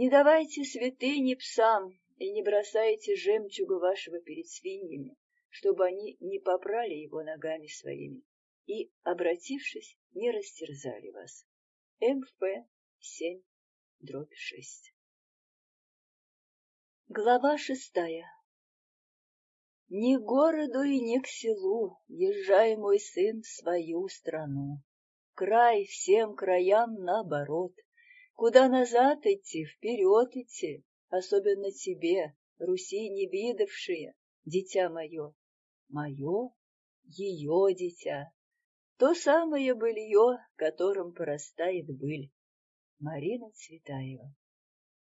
Не давайте святыни псам и не бросайте жемчуга вашего перед свиньями, чтобы они не попрали его ногами своими и, обратившись, не растерзали вас. МФ 7, дробь 6. Глава шестая Ни к городу и ни к селу Езжай, мой сын, в свою страну. Край всем краям наоборот. Куда назад идти, вперед идти, Особенно тебе, Руси не видавшие, Дитя мое, мое, ее дитя. То самое былье, которым порастает быль. Марина Цветаева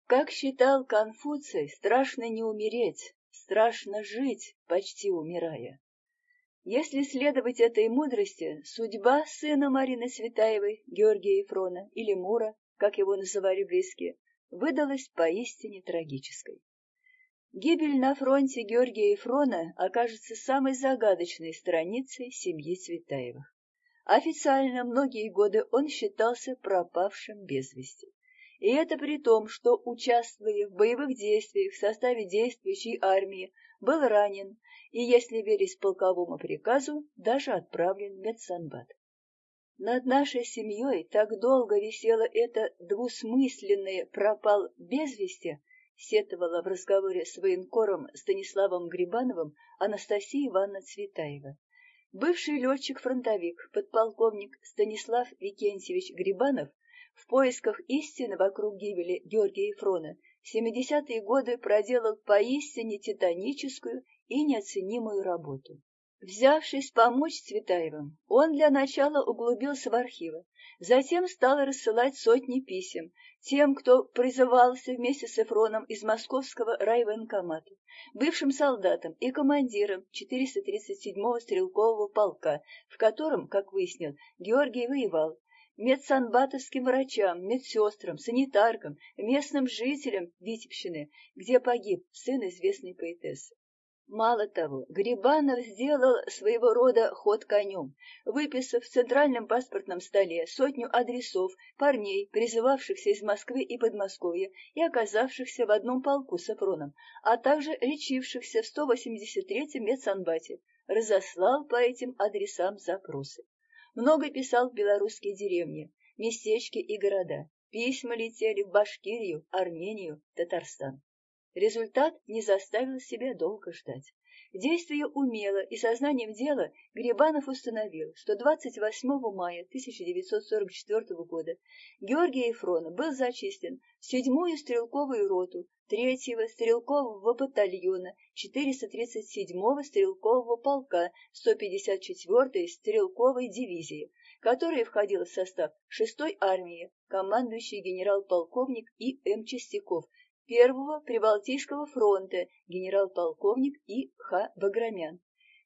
Как считал Конфуций, страшно не умереть, страшно жить, почти умирая. Если следовать этой мудрости, судьба сына Марины Цветаевой, Георгия Ефрона, или Мура, как его называли близкие, выдалась поистине трагической. Гибель на фронте Георгия Ефрона окажется самой загадочной страницей семьи Цветаевых. Официально многие годы он считался пропавшим без вести. И это при том, что, участвуя в боевых действиях в составе действующей армии, был ранен и, если верить полковому приказу, даже отправлен в медсанбат. Над нашей семьей так долго висело это двусмысленное «пропал без вести», сетовала в разговоре с военкором Станиславом Грибановым Анастасия Ивановна Цветаева. Бывший летчик-фронтовик, подполковник Станислав Викентьевич Грибанов в поисках истины вокруг гибели Георгия Ефрона в 70-е годы проделал поистине титаническую и неоценимую работу. Взявшись помочь Цветаевым, он для начала углубился в архивы, затем стал рассылать сотни писем тем, кто призывался вместе с Эфроном из московского райвоенкомата, бывшим солдатам и командиром 437-го стрелкового полка, в котором, как выяснил, Георгий воевал, медсанбатовским врачам, медсестрам, санитаркам, местным жителям Витебщины, где погиб сын известной поэтессы. Мало того, Грибанов сделал своего рода ход конем, выписав в центральном паспортном столе сотню адресов парней, призывавшихся из Москвы и Подмосковья и оказавшихся в одном полку с Афроном, а также лечившихся в 183-м медсанбате, разослал по этим адресам запросы. Много писал в белорусские деревни, местечки и города. Письма летели в Башкирию, Армению, Татарстан. Результат не заставил себя долго ждать. Действуя умело и сознанием дела, Грибанов установил, что 28 мая 1944 года Георгий Ефронов был зачислен в седьмую стрелковую роту третьего стрелкового батальона 437-го стрелкового полка 154-й стрелковой дивизии, которая входила в состав 6-й армии, командующий генерал-полковник И. М. Чистяков, Первого Прибалтийского фронта генерал-полковник И. Х. Баграмян.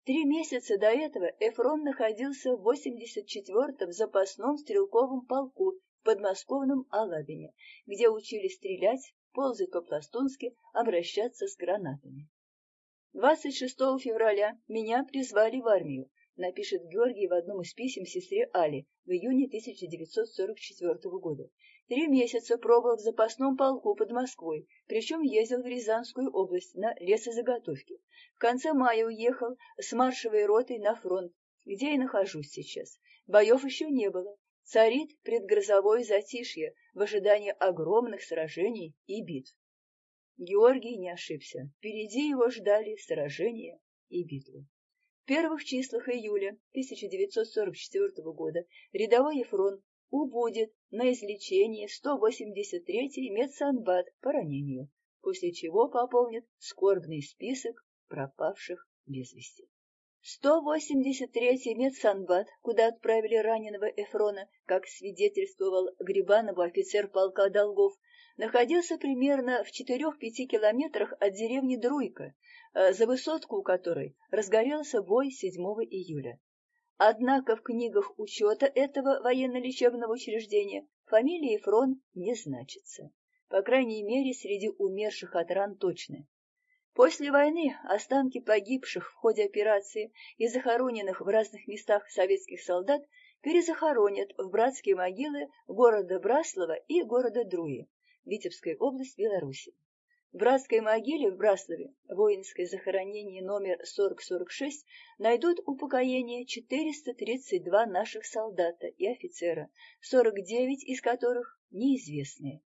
Три месяца до этого Эфрон находился в 84-м запасном стрелковом полку в подмосковном Алабине, где учили стрелять, ползать по-пластунски, обращаться с гранатами. 26 февраля меня призвали в армию, напишет Георгий в одном из писем сестре Али в июне 1944 года. Три месяца пробовал в запасном полку под Москвой, причем ездил в Рязанскую область на лесозаготовки. В конце мая уехал с маршевой ротой на фронт, где и нахожусь сейчас. Боев еще не было. Царит предгрозовое затишье в ожидании огромных сражений и битв. Георгий не ошибся. Впереди его ждали сражения и битвы. В первых числах июля 1944 года рядовой Ефрон убудет на излечение 183-й медсанбат по ранению, после чего пополнит скорбный список пропавших без вести. 183-й медсанбат, куда отправили раненого Эфрона, как свидетельствовал Грибанову офицер полка Долгов, находился примерно в 4-5 километрах от деревни Друйка, за высотку у которой разгорелся бой 7 июля. Однако в книгах учета этого военно-лечебного учреждения фамилия Ефрон не значится. По крайней мере, среди умерших от ран точно. После войны останки погибших в ходе операции и захороненных в разных местах советских солдат перезахоронят в братские могилы города Браслова и города Друи. Витебская область, Беларуси. В братской могиле в Браслове, воинское захоронение номер 4046, найдут упокоение 432 наших солдата и офицера, 49 из которых неизвестные.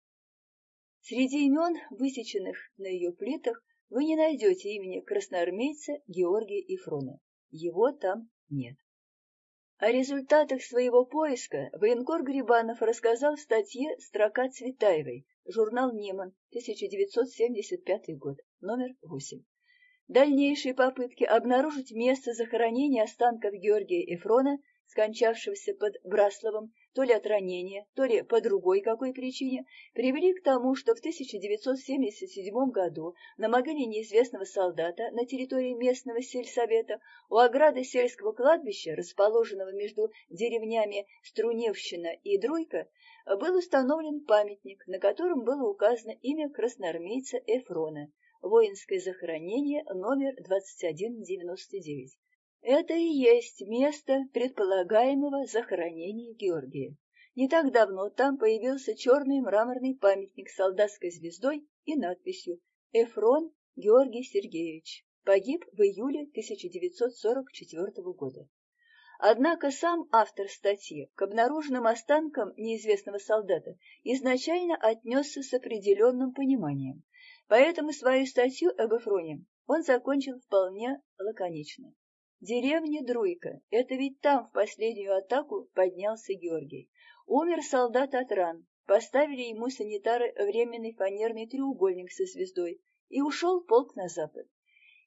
Среди имен, высеченных на ее плитах, вы не найдете имени красноармейца Георгия Ифрона. Его там нет. О результатах своего поиска военкор Грибанов рассказал в статье «Строка Цветаевой», журнал «Неман», 1975 год, номер 8. Дальнейшие попытки обнаружить место захоронения останков Георгия Эфрона, скончавшегося под Брасловом, то ли от ранения, то ли по другой какой причине, привели к тому, что в 1977 году на могиле неизвестного солдата на территории местного сельсовета у ограды сельского кладбища, расположенного между деревнями Струневщина и Друйка, был установлен памятник, на котором было указано имя красноармейца Эфрона, воинское захоронение номер 2199. Это и есть место предполагаемого захоронения Георгия. Не так давно там появился черный мраморный памятник с солдатской звездой и надписью «Эфрон Георгий Сергеевич. Погиб в июле 1944 года». Однако сам автор статьи к обнаруженным останкам неизвестного солдата изначально отнесся с определенным пониманием, поэтому свою статью об Эфроне он закончил вполне лаконично. Деревня Друйка. Это ведь там в последнюю атаку поднялся Георгий. Умер солдат от ран. Поставили ему санитары временный фанерный треугольник со звездой. И ушел полк на запад.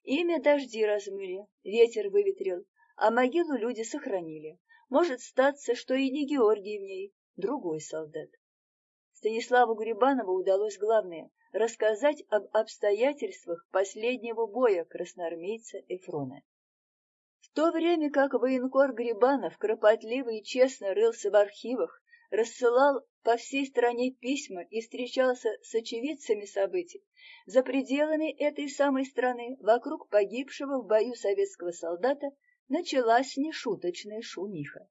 Имя дожди размыли, ветер выветрил, а могилу люди сохранили. Может статься, что и не Георгий в ней, другой солдат. Станиславу Грибанову удалось главное — рассказать об обстоятельствах последнего боя красноармейца Эфрона. В то время как военкор Грибанов кропотливо и честно рылся в архивах, рассылал по всей стране письма и встречался с очевидцами событий, за пределами этой самой страны, вокруг погибшего в бою советского солдата, началась нешуточная шумиха.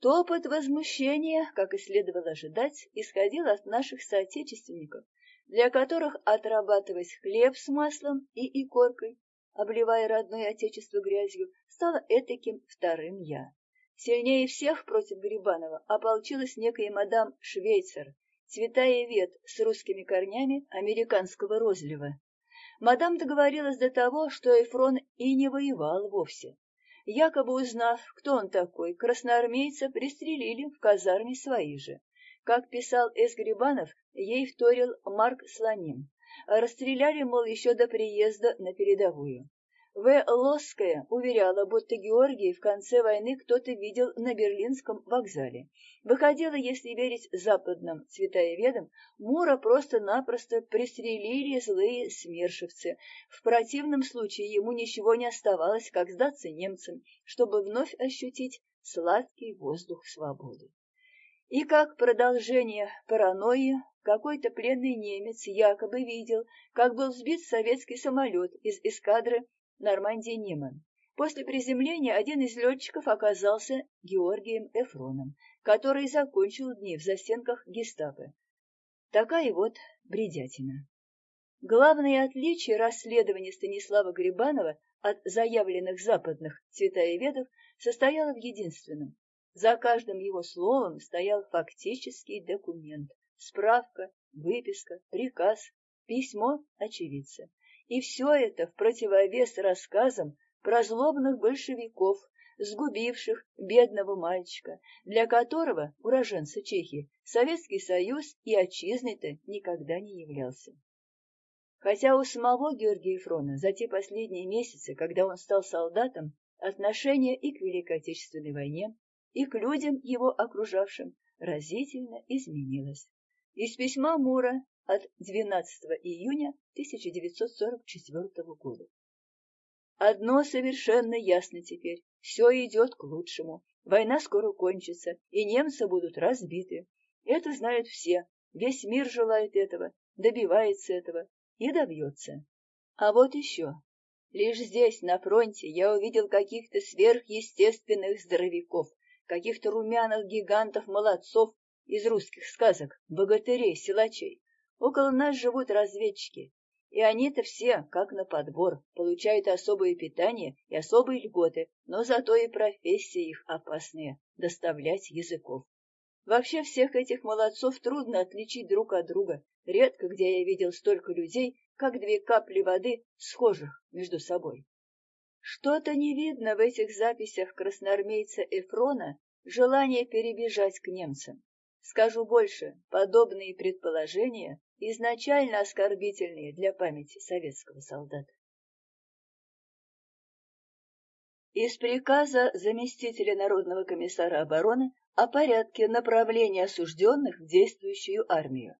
Топот возмущения, как и следовало ожидать, исходил от наших соотечественников, для которых отрабатывать хлеб с маслом и икоркой, обливая родное отечество грязью, стало этаким вторым я. Сильнее всех против Грибанова ополчилась некая мадам Швейцер, цветая вет с русскими корнями американского розлива. Мадам договорилась до того, что Эфрон и не воевал вовсе. Якобы узнав, кто он такой, красноармейца пристрелили в казарме свои же. Как писал Эс Грибанов, ей вторил Марк Слоним. Расстреляли, мол, еще до приезда на передовую. В. Лосская уверяла, будто Георгий в конце войны кто-то видел на Берлинском вокзале. Выходило, если верить западным цветаеведам, Мура просто-напросто пристрелили злые смершевцы. В противном случае ему ничего не оставалось, как сдаться немцам, чтобы вновь ощутить сладкий воздух свободы. И как продолжение паранойи, какой-то пленный немец якобы видел, как был сбит советский самолет из эскадры Нормандии Ниман. После приземления один из летчиков оказался Георгием Эфроном, который закончил дни в застенках гестапо. Такая вот бредятина. Главное отличие расследования Станислава Грибанова от заявленных западных цветаеведов состояло в единственном. За каждым его словом стоял фактический документ, справка, выписка, приказ, письмо очевидца. И все это в противовес рассказам про злобных большевиков, сгубивших бедного мальчика, для которого, уроженца Чехии, Советский Союз и отчизной-то никогда не являлся. Хотя у самого Георгия Ефрона за те последние месяцы, когда он стал солдатом, отношение и к Великой Отечественной войне, и к людям, его окружавшим, разительно изменилось. Из письма Мура от 12 июня 1944 года. Одно совершенно ясно теперь. Все идет к лучшему. Война скоро кончится, и немцы будут разбиты. Это знают все. Весь мир желает этого, добивается этого и добьется. А вот еще. Лишь здесь, на фронте, я увидел каких-то сверхъестественных здоровяков, каких-то румяных гигантов-молодцов из русских сказок, богатырей, силачей. Около нас живут разведчики, и они-то все, как на подбор, получают особое питание и особые льготы, но зато и профессии их опасные — доставлять языков. Вообще всех этих молодцов трудно отличить друг от друга. Редко где я видел столько людей, как две капли воды, схожих между собой. Что-то не видно в этих записях красноармейца Эфрона желания перебежать к немцам. Скажу больше, подобные предположения изначально оскорбительные для памяти советского солдата. Из приказа заместителя Народного комиссара обороны о порядке направления осужденных в действующую армию.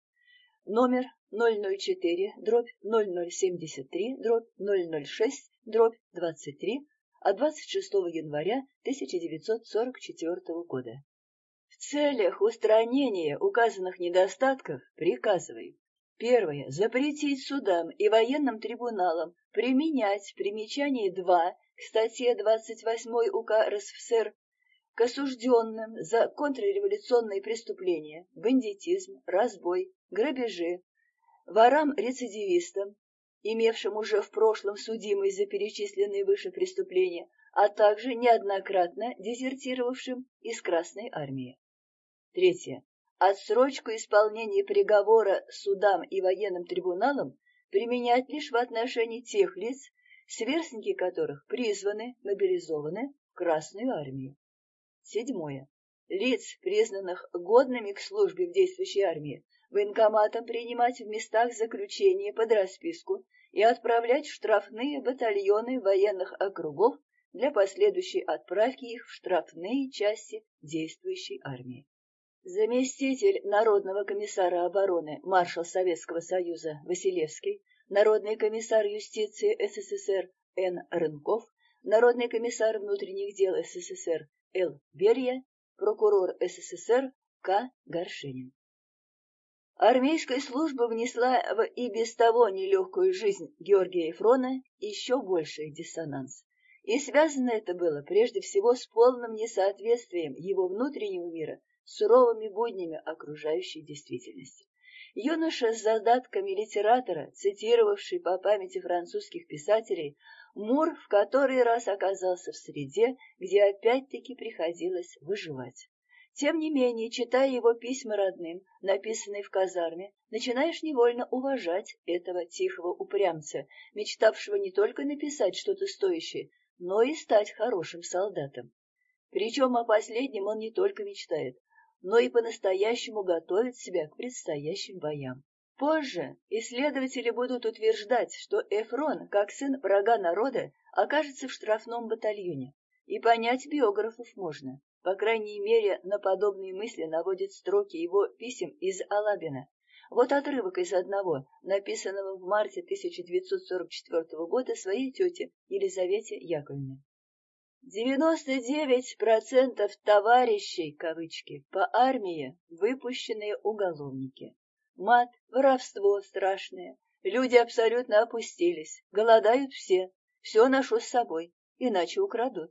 Номер 004, дробь 0073, дробь 006, дробь 23 от 26 января 1944 года. В целях устранения указанных недостатков приказываю Первое. Запретить судам и военным трибуналам применять примечание 2 к статье 28 УК РСФСР к осужденным за контрреволюционные преступления, бандитизм, разбой, грабежи, ворам-рецидивистам, имевшим уже в прошлом судимость за перечисленные выше преступления, а также неоднократно дезертировавшим из Красной армии. Третье. Отсрочку исполнения приговора судам и военным трибуналам применять лишь в отношении тех лиц, сверстники которых призваны, мобилизованы в Красную армию. Седьмое. Лиц, признанных годными к службе в действующей армии, военкоматом принимать в местах заключения под расписку и отправлять в штрафные батальоны военных округов для последующей отправки их в штрафные части действующей армии. Заместитель Народного комиссара обороны, маршал Советского Союза Василевский, Народный комиссар юстиции СССР Н. Рынков, Народный комиссар внутренних дел СССР Л. Берия, прокурор СССР К. Горшенин. Армейская служба внесла в и без того нелегкую жизнь Георгия Ефрона еще больший диссонанс. И связано это было прежде всего с полным несоответствием его внутреннего мира с суровыми буднями окружающей действительности. Юноша с задатками литератора, цитировавший по памяти французских писателей, Мур в который раз оказался в среде, где опять-таки приходилось выживать. Тем не менее, читая его письма родным, написанные в казарме, начинаешь невольно уважать этого тихого упрямца, мечтавшего не только написать что-то стоящее, но и стать хорошим солдатом. Причем о последнем он не только мечтает, но и по-настоящему готовит себя к предстоящим боям. Позже исследователи будут утверждать, что Эфрон, как сын врага народа, окажется в штрафном батальоне. И понять биографов можно. По крайней мере, на подобные мысли наводят строки его писем из Алабина. Вот отрывок из одного, написанного в марте 1944 года своей тете Елизавете Яковлевне. Девяносто девять процентов товарищей, кавычки, по армии выпущенные уголовники. Мат, воровство страшное. Люди абсолютно опустились. Голодают все. Все ношу с собой, иначе украдут.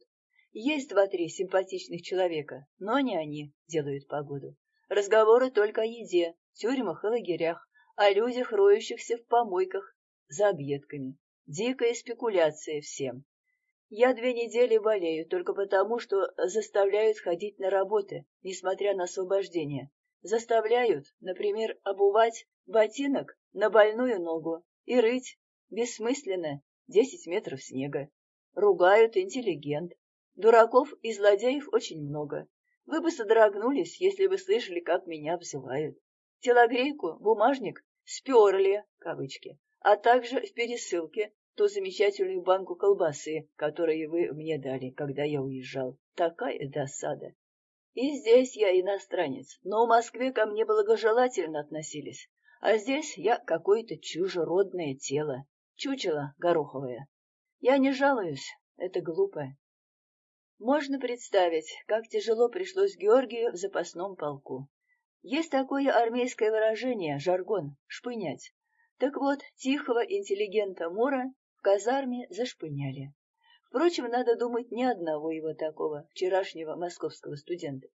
Есть два-три симпатичных человека, но не они делают погоду. Разговоры только о еде, тюрьмах и лагерях, о людях, роющихся в помойках за объедками. Дикая спекуляция всем. Я две недели болею только потому, что заставляют ходить на работы, несмотря на освобождение. Заставляют, например, обувать ботинок на больную ногу и рыть, бессмысленно, десять метров снега. Ругают интеллигент. Дураков и злодеев очень много. Вы бы содрогнулись, если бы слышали, как меня обзывают. Телогрейку, бумажник сперли, кавычки, а также в пересылке ту замечательную банку колбасы, которую вы мне дали, когда я уезжал. Такая досада. И здесь я иностранец, но в Москве ко мне благожелательно относились. А здесь я какое-то чужеродное тело, чучело гороховое. Я не жалуюсь, это глупо. Можно представить, как тяжело пришлось Георгию в запасном полку. Есть такое армейское выражение, жаргон, шпынять. Так вот, тихого интеллигента Мура казарме зашпыняли. Впрочем, надо думать, ни одного его такого, вчерашнего московского студента.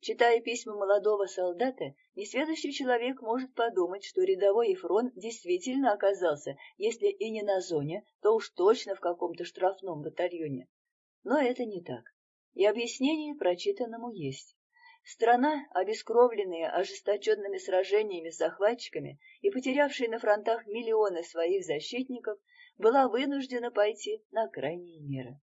Читая письма молодого солдата, несведущий человек может подумать, что рядовой Ефрон действительно оказался, если и не на зоне, то уж точно в каком-то штрафном батальоне. Но это не так. И объяснение прочитанному есть. Страна, обескровленная ожесточенными сражениями с захватчиками и потерявшая на фронтах миллионы своих защитников, была вынуждена пойти на крайние меры.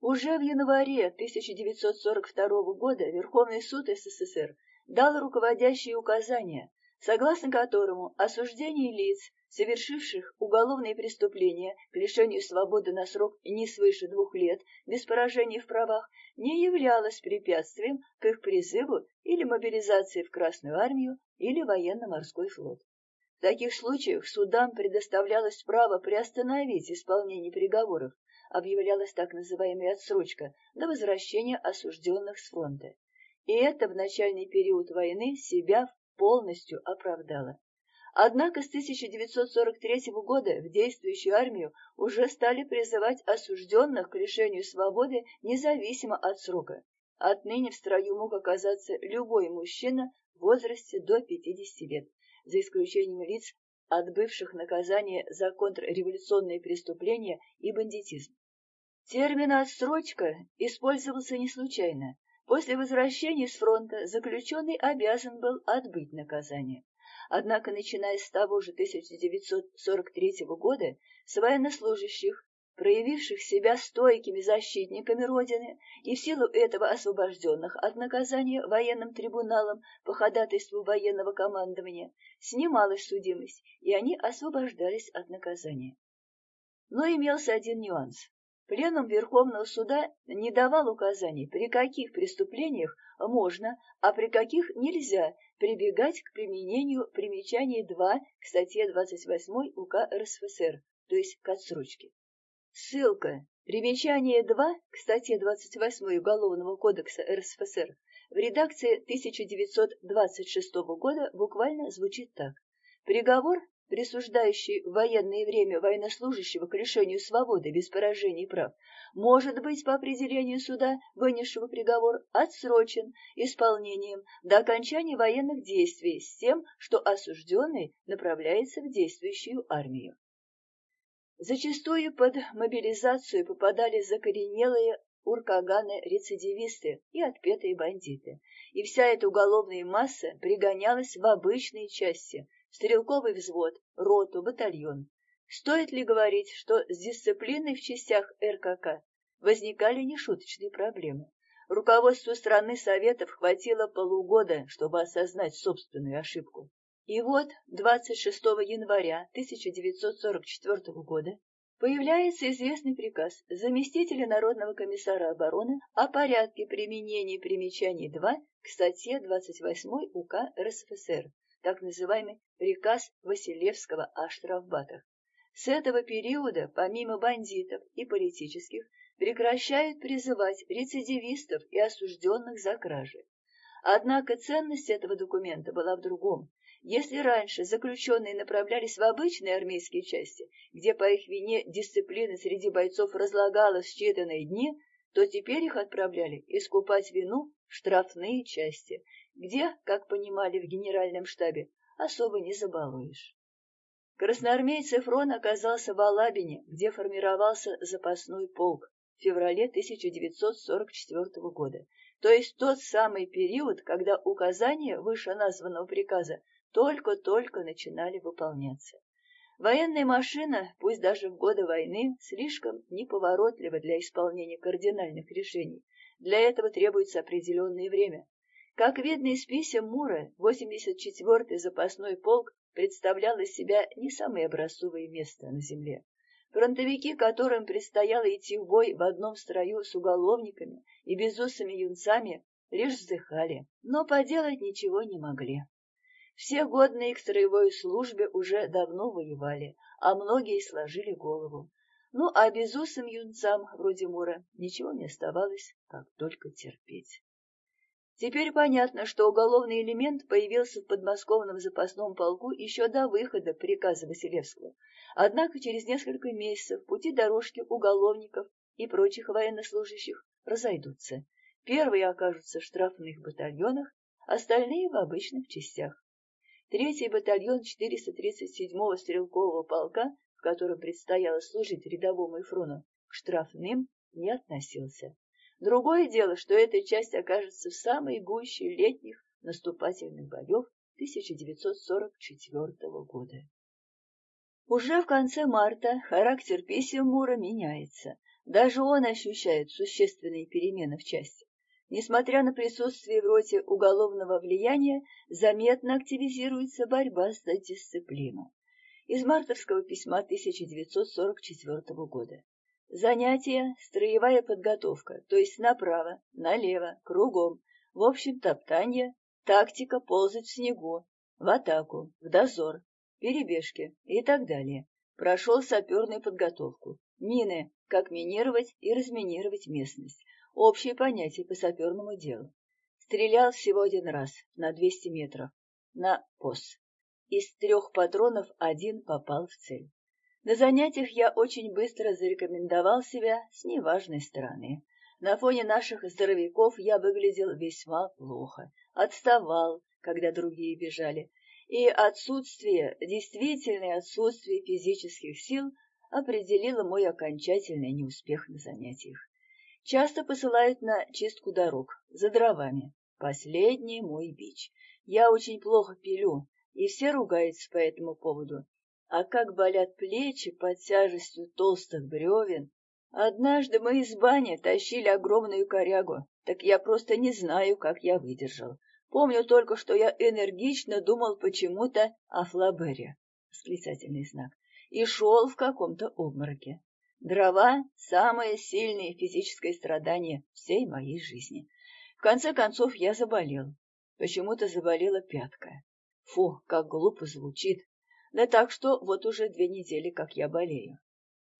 Уже в январе 1942 года Верховный суд СССР дал руководящие указания, согласно которому осуждение лиц, совершивших уголовные преступления к лишению свободы на срок не свыше двух лет без поражений в правах, не являлось препятствием к их призыву или мобилизации в Красную армию или военно-морской флот. В таких случаях судам предоставлялось право приостановить исполнение приговоров, объявлялась так называемая отсрочка до возвращения осужденных с фронта. И это в начальный период войны себя полностью оправдало. Однако с 1943 года в действующую армию уже стали призывать осужденных к лишению свободы независимо от срока. Отныне в строю мог оказаться любой мужчина в возрасте до 50 лет, за исключением лиц, отбывших наказание за контрреволюционные преступления и бандитизм. Термин «отсрочка» использовался не случайно. После возвращения с фронта заключенный обязан был отбыть наказание. Однако, начиная с того же 1943 года, с военнослужащих, проявивших себя стойкими защитниками Родины и в силу этого освобожденных от наказания военным трибуналом по ходатайству военного командования, снималась судимость, и они освобождались от наказания. Но имелся один нюанс. Пленум Верховного суда не давал указаний, при каких преступлениях можно, а при каких нельзя прибегать к применению примечаний 2 к статье 28 УК РСФСР, то есть к отсрочке. Ссылка. Примечание 2 к статье 28 Уголовного кодекса РСФСР в редакции 1926 года буквально звучит так. Приговор присуждающий в военное время военнослужащего к лишению свободы без поражений прав, может быть по определению суда, вынесшего приговор, отсрочен исполнением до окончания военных действий с тем, что осужденный направляется в действующую армию. Зачастую под мобилизацию попадали закоренелые уркаганы-рецидивисты и отпетые бандиты, и вся эта уголовная масса пригонялась в обычные части, стрелковый взвод, роту, батальон. Стоит ли говорить, что с дисциплиной в частях РКК возникали нешуточные проблемы? Руководству страны Советов хватило полугода, чтобы осознать собственную ошибку. И вот 26 января 1944 года появляется известный приказ заместителя Народного комиссара обороны о порядке применения примечаний 2 к статье 28 УК РСФСР так называемый приказ Василевского о штрафбатах. С этого периода, помимо бандитов и политических, прекращают призывать рецидивистов и осужденных за кражи. Однако ценность этого документа была в другом. Если раньше заключенные направлялись в обычные армейские части, где по их вине дисциплина среди бойцов разлагалась в считанные дни, то теперь их отправляли искупать вину в штрафные части, где, как понимали в генеральном штабе, особо не забалуешь. Красноармейц Эфрон оказался в Алабине, где формировался запасной полк в феврале 1944 года, то есть тот самый период, когда указания вышеназванного приказа только-только начинали выполняться. Военная машина, пусть даже в годы войны, слишком неповоротлива для исполнения кардинальных решений. Для этого требуется определенное время. Как видно из писем Мура, 84-й запасной полк представлял из себя не самое образцовое место на земле. Фронтовики, которым предстояло идти в бой в одном строю с уголовниками и безусыми юнцами, лишь вздыхали, но поделать ничего не могли. Все годные к строевой службе уже давно воевали, а многие сложили голову. Ну, а безусым юнцам, вроде Мура, ничего не оставалось, как только терпеть. Теперь понятно, что уголовный элемент появился в подмосковном запасном полку еще до выхода приказа Василевского. Однако через несколько месяцев пути дорожки уголовников и прочих военнослужащих разойдутся. Первые окажутся в штрафных батальонах, остальные в обычных частях. Третий батальон 437-го стрелкового полка, в котором предстояло служить рядовому Ифрону, к штрафным не относился. Другое дело, что эта часть окажется в самой гуще летних наступательных боев 1944 года. Уже в конце марта характер писем Мура меняется. Даже он ощущает существенные перемены в части. Несмотря на присутствие в роте уголовного влияния, заметно активизируется борьба за дисциплину. Из мартовского письма 1944 года. Занятия – строевая подготовка, то есть направо, налево, кругом, в общем топтание, тактика ползать в снегу, в атаку, в дозор, перебежки и так далее. Прошел саперную подготовку, мины, как минировать и разминировать местность, общие понятия по саперному делу. Стрелял всего один раз, на 200 метров, на ПОС. Из трех патронов один попал в цель. На занятиях я очень быстро зарекомендовал себя с неважной стороны. На фоне наших здоровяков я выглядел весьма плохо, отставал, когда другие бежали, и отсутствие, действительное отсутствие физических сил определило мой окончательный неуспех на занятиях. Часто посылают на чистку дорог, за дровами. Последний мой бич. Я очень плохо пилю, и все ругаются по этому поводу. А как болят плечи под тяжестью толстых бревен. Однажды мы из бани тащили огромную корягу, так я просто не знаю, как я выдержал. Помню только, что я энергично думал почему-то о Флабере. Восклицательный знак. И шел в каком-то обмороке. Дрова — самое сильное физическое страдание всей моей жизни. В конце концов я заболел. Почему-то заболела пятка. Фу, как глупо звучит. Да так что вот уже две недели, как я болею.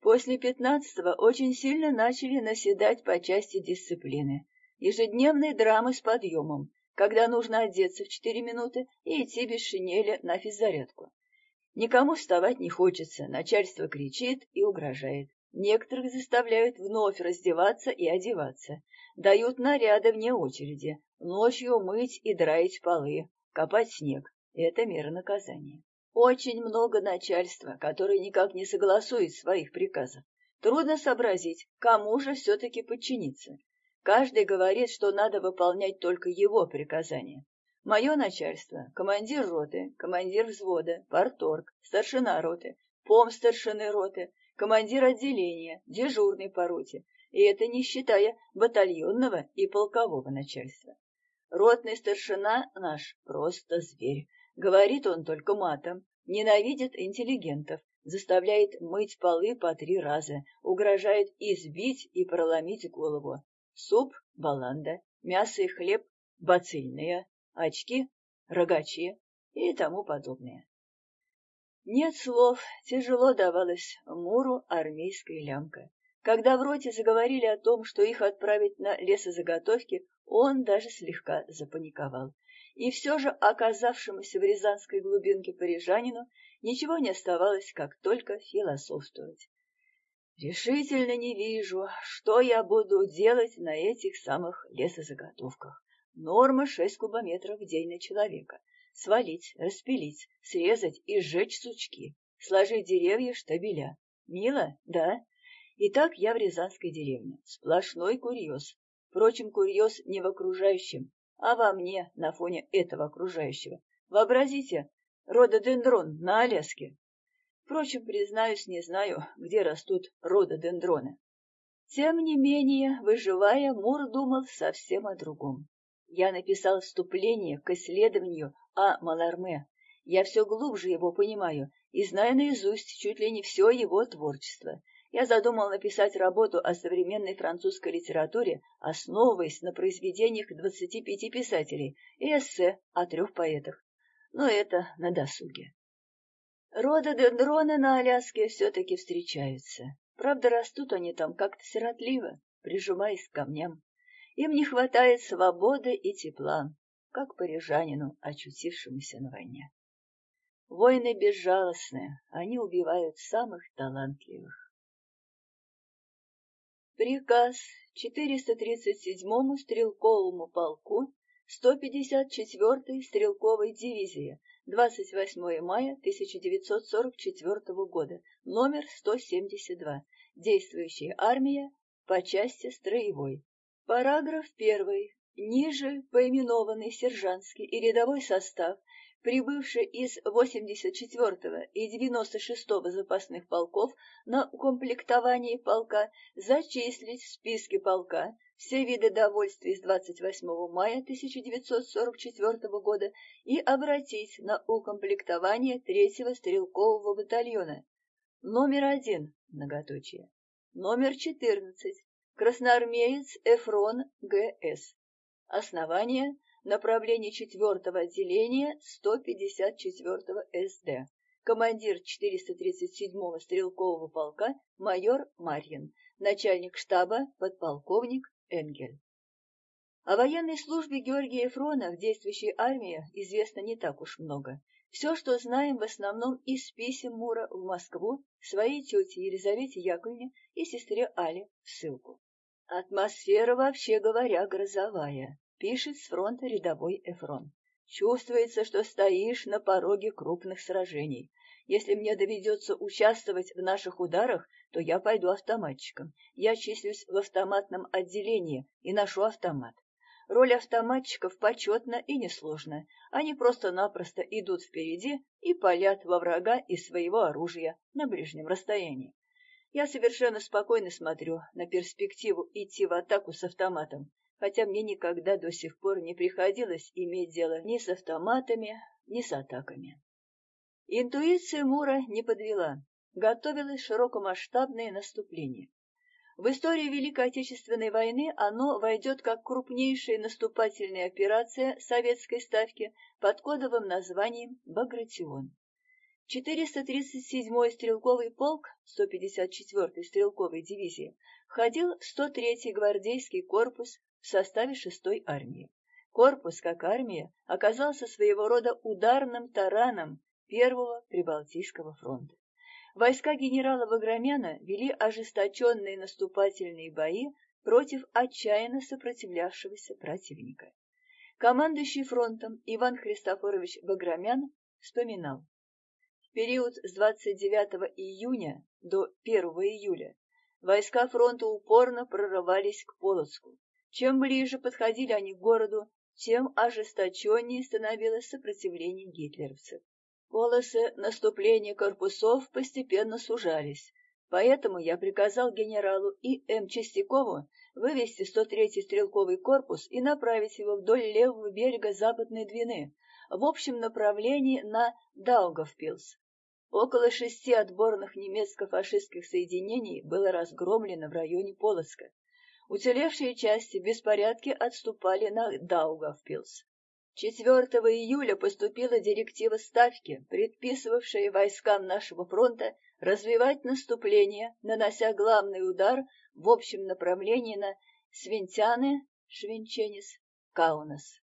После пятнадцатого очень сильно начали наседать по части дисциплины. Ежедневные драмы с подъемом, когда нужно одеться в четыре минуты и идти без шинели на физзарядку. Никому вставать не хочется, начальство кричит и угрожает. Некоторых заставляют вновь раздеваться и одеваться, дают наряды вне очереди, ночью мыть и драить полы, копать снег. Это мера наказания. Очень много начальства, которое никак не согласует своих приказов. Трудно сообразить, кому же все-таки подчиниться. Каждый говорит, что надо выполнять только его приказания. Мое начальство — командир роты, командир взвода, парторг, старшина роты, пом старшины роты, командир отделения, дежурный по роте, и это не считая батальонного и полкового начальства. Ротный старшина наш просто зверь. Говорит он только матом, ненавидит интеллигентов, заставляет мыть полы по три раза, угрожает избить и проломить голову. Суп — баланда, мясо и хлеб — бацильные, очки — рогачи и тому подобное. Нет слов, тяжело давалась Муру армейская лямка. Когда в роте заговорили о том, что их отправить на лесозаготовки, он даже слегка запаниковал. И все же оказавшемуся в рязанской глубинке парижанину ничего не оставалось, как только философствовать. Решительно не вижу, что я буду делать на этих самых лесозаготовках. Норма шесть кубометров в день на человека свалить, распилить, срезать и сжечь сучки, сложить деревья штабеля. Мило, да? Итак, я в Рязанской деревне. Сплошной курьез. Впрочем, курьез не в окружающем, а во мне на фоне этого окружающего. Вообразите, рододендрон на Аляске. Впрочем, признаюсь, не знаю, где растут рододендроны. Тем не менее, выживая, Мур думал совсем о другом. Я написал вступление к исследованию о Маларме. Я все глубже его понимаю и знаю наизусть чуть ли не все его творчество. Я задумал написать работу о современной французской литературе, основываясь на произведениях 25 писателей и эссе о трех поэтах. Но это на досуге. Рододендроны на Аляске все-таки встречаются. Правда, растут они там как-то сиротливо, прижимаясь к камням. Им не хватает свободы и тепла, как парижанину, очутившемуся на войне. Войны безжалостны, они убивают самых талантливых. Приказ 437-му стрелковому полку 154-й стрелковой дивизии 28 мая 1944 года, номер 172, действующая армия по части строевой. Параграф 1. Ниже поименованный сержантский и рядовой состав прибывший из 84-го и 96-го запасных полков на укомплектование полка, зачислить в списке полка все виды довольствий с 28 мая 1944 года и обратить на укомплектование 3-го стрелкового батальона. Номер один, многоточие. Номер 14. Красноармеец Эфрон Г.С. Основание направление 4-го отделения 154-го СД, командир 437-го стрелкового полка майор Марьин, начальник штаба подполковник Энгель. О военной службе Георгия Ефрона в действующей армии известно не так уж много. Все, что знаем, в основном из писем Мура в Москву своей тете Елизавете Яковлевне и сестре Але в ссылку. Атмосфера, вообще говоря, грозовая. Пишет с фронта рядовой Эфрон. Чувствуется, что стоишь на пороге крупных сражений. Если мне доведется участвовать в наших ударах, то я пойду автоматчиком. Я числюсь в автоматном отделении и ношу автомат. Роль автоматчиков почетна и несложна. Они просто-напросто идут впереди и палят во врага из своего оружия на ближнем расстоянии. Я совершенно спокойно смотрю на перспективу идти в атаку с автоматом хотя мне никогда до сих пор не приходилось иметь дело ни с автоматами, ни с атаками. Интуиция Мура не подвела. Готовилось широкомасштабное наступление. В истории Великой Отечественной войны оно войдет как крупнейшая наступательная операция советской ставки под кодовым названием «Багратион». 437-й стрелковый полк 154-й стрелковой дивизии входил в 103-й гвардейский корпус в составе 6-й армии. Корпус, как армия, оказался своего рода ударным тараном Первого Прибалтийского фронта. Войска генерала Ваграмяна вели ожесточенные наступательные бои против отчаянно сопротивлявшегося противника. Командующий фронтом Иван Христофорович Баграмян вспоминал. Период с 29 июня до 1 июля войска фронта упорно прорывались к Полоцку. Чем ближе подходили они к городу, тем ожесточеннее становилось сопротивление гитлеровцев. Полосы наступления корпусов постепенно сужались, поэтому я приказал генералу И. М. Чистякову вывести 103-й стрелковый корпус и направить его вдоль левого берега Западной Двины в общем направлении на Даугавпилс. Около шести отборных немецко-фашистских соединений было разгромлено в районе Полоцка. Уцелевшие части в беспорядке отступали на Даугавпилс. 4 июля поступила директива Ставки, предписывавшая войскам нашего фронта развивать наступление, нанося главный удар в общем направлении на Свинтяны, Швинченис, Каунас.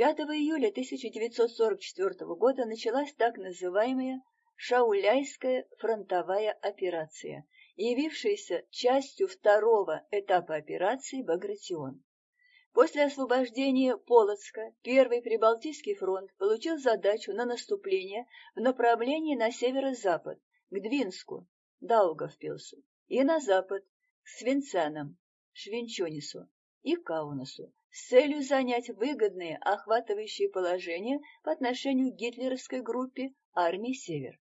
5 июля 1944 года началась так называемая Шауляйская фронтовая операция, явившаяся частью второго этапа операции «Багратион». После освобождения Полоцка Первый Прибалтийский фронт получил задачу на наступление в направлении на северо-запад, к Двинску, Даугавпилсу, и на запад, к Свинцанам, Швинчонису и Каунасу, с целью занять выгодные охватывающие положения по отношению к гитлеровской группе армии «Север»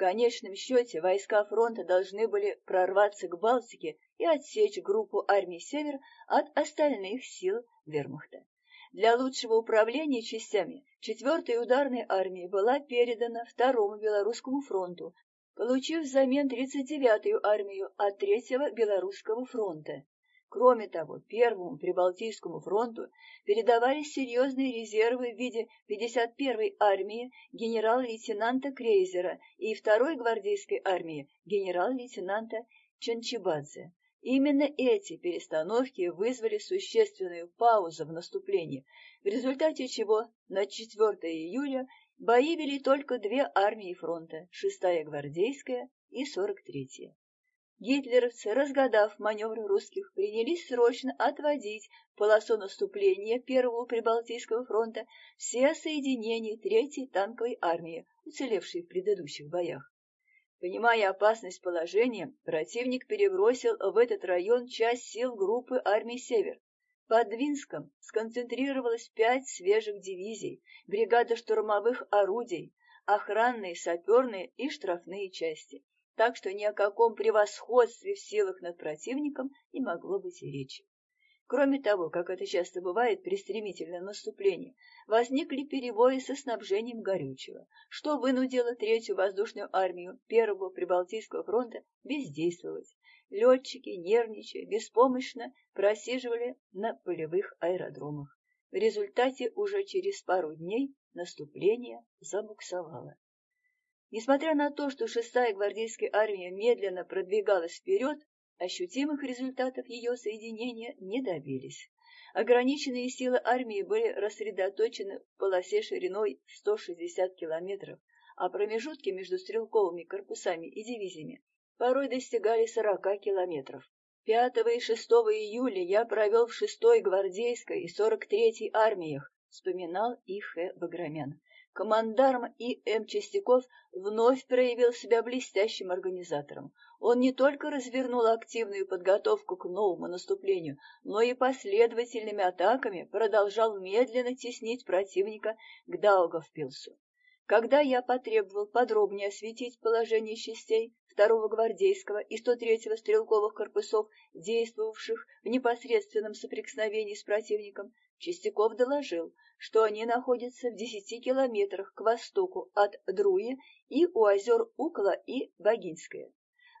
конечном счете войска фронта должны были прорваться к Балтике и отсечь группу армий «Север» от остальных сил вермахта. Для лучшего управления частями 4-й ударной армии была передана Второму Белорусскому фронту, получив взамен 39-ю армию от 3-го Белорусского фронта. Кроме того, Первому Прибалтийскому фронту передавались серьезные резервы в виде 51-й армии генерал-лейтенанта Крейзера и 2-й гвардейской армии генерал-лейтенанта Чанчибадзе. Именно эти перестановки вызвали существенную паузу в наступлении, в результате чего на 4 июля бои вели только две армии фронта, 6-я гвардейская и 43-я. Гитлеровцы, разгадав маневры русских, принялись срочно отводить полосу наступления Первого Прибалтийского фронта все соединения Третьей танковой армии, уцелевшие в предыдущих боях. Понимая опасность положения, противник перебросил в этот район часть сил группы армий «Север». Под Двинском сконцентрировалось пять свежих дивизий, бригада штурмовых орудий, охранные, саперные и штрафные части так что ни о каком превосходстве в силах над противником не могло быть и речи. Кроме того, как это часто бывает при стремительном наступлении, возникли перебои со снабжением горючего, что вынудило Третью воздушную армию Первого Прибалтийского фронта бездействовать. Летчики, нервничая, беспомощно просиживали на полевых аэродромах. В результате уже через пару дней наступление забуксовало. Несмотря на то, что шестая гвардейская армия медленно продвигалась вперед, ощутимых результатов ее соединения не добились. Ограниченные силы армии были рассредоточены в полосе шириной 160 километров, а промежутки между стрелковыми корпусами и дивизиями порой достигали 40 километров. 5 и 6 июля я провел в 6-й гвардейской и 43-й армиях, вспоминал И.Х. Баграмян. Командарм И. М. Чистяков вновь проявил себя блестящим организатором. Он не только развернул активную подготовку к новому наступлению, но и последовательными атаками продолжал медленно теснить противника к Даугавпилсу. Когда я потребовал подробнее осветить положение частей 2-го гвардейского и 103-го стрелковых корпусов, действовавших в непосредственном соприкосновении с противником, Чистяков доложил, что они находятся в десяти километрах к востоку от Друи и у озер Укла и Богинское.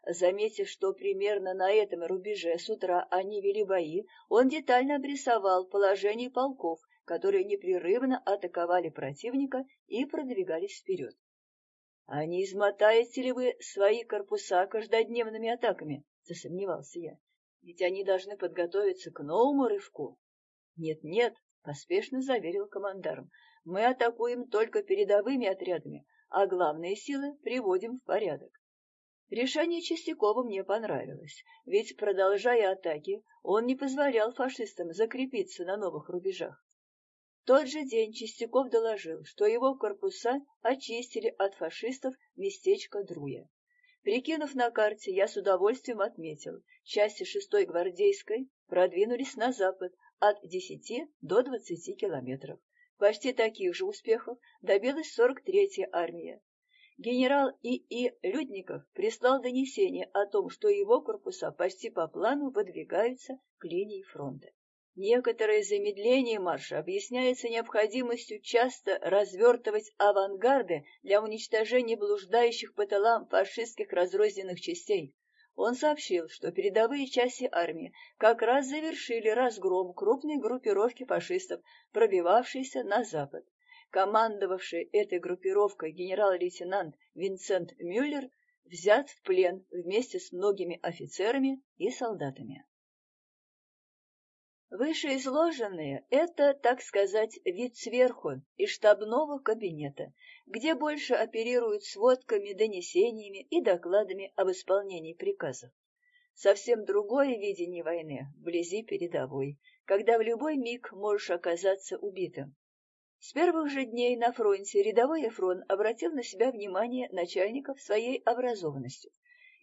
Заметив, что примерно на этом рубеже с утра они вели бои, он детально обрисовал положение полков, которые непрерывно атаковали противника и продвигались вперед. «А не измотаете ли вы свои корпуса каждодневными атаками?» — засомневался я. «Ведь они должны подготовиться к новому рывку». «Нет-нет», — поспешно заверил командарм. «Мы атакуем только передовыми отрядами, а главные силы приводим в порядок». Решение Чистякова мне понравилось, ведь, продолжая атаки, он не позволял фашистам закрепиться на новых рубежах. В тот же день Чистяков доложил, что его корпуса очистили от фашистов местечко Друя. Прикинув на карте, я с удовольствием отметил, части 6-й гвардейской продвинулись на запад от 10 до 20 километров. Почти таких же успехов добилась 43-я армия. Генерал И.И. Людников прислал донесение о том, что его корпуса почти по плану выдвигаются к линии фронта. Некоторое замедление марша объясняется необходимостью часто развертывать авангарды для уничтожения блуждающих по тылам фашистских разрозненных частей, он сообщил, что передовые части армии как раз завершили разгром крупной группировки фашистов, пробивавшейся на запад. Командовавший этой группировкой генерал-лейтенант Винсент Мюллер взят в плен вместе с многими офицерами и солдатами. Вышеизложенные – это, так сказать, вид сверху, из штабного кабинета, где больше оперируют сводками, донесениями и докладами об исполнении приказов. Совсем другое видение войны вблизи передовой, когда в любой миг можешь оказаться убитым. С первых же дней на фронте рядовой Эфрон обратил на себя внимание начальников своей образованностью.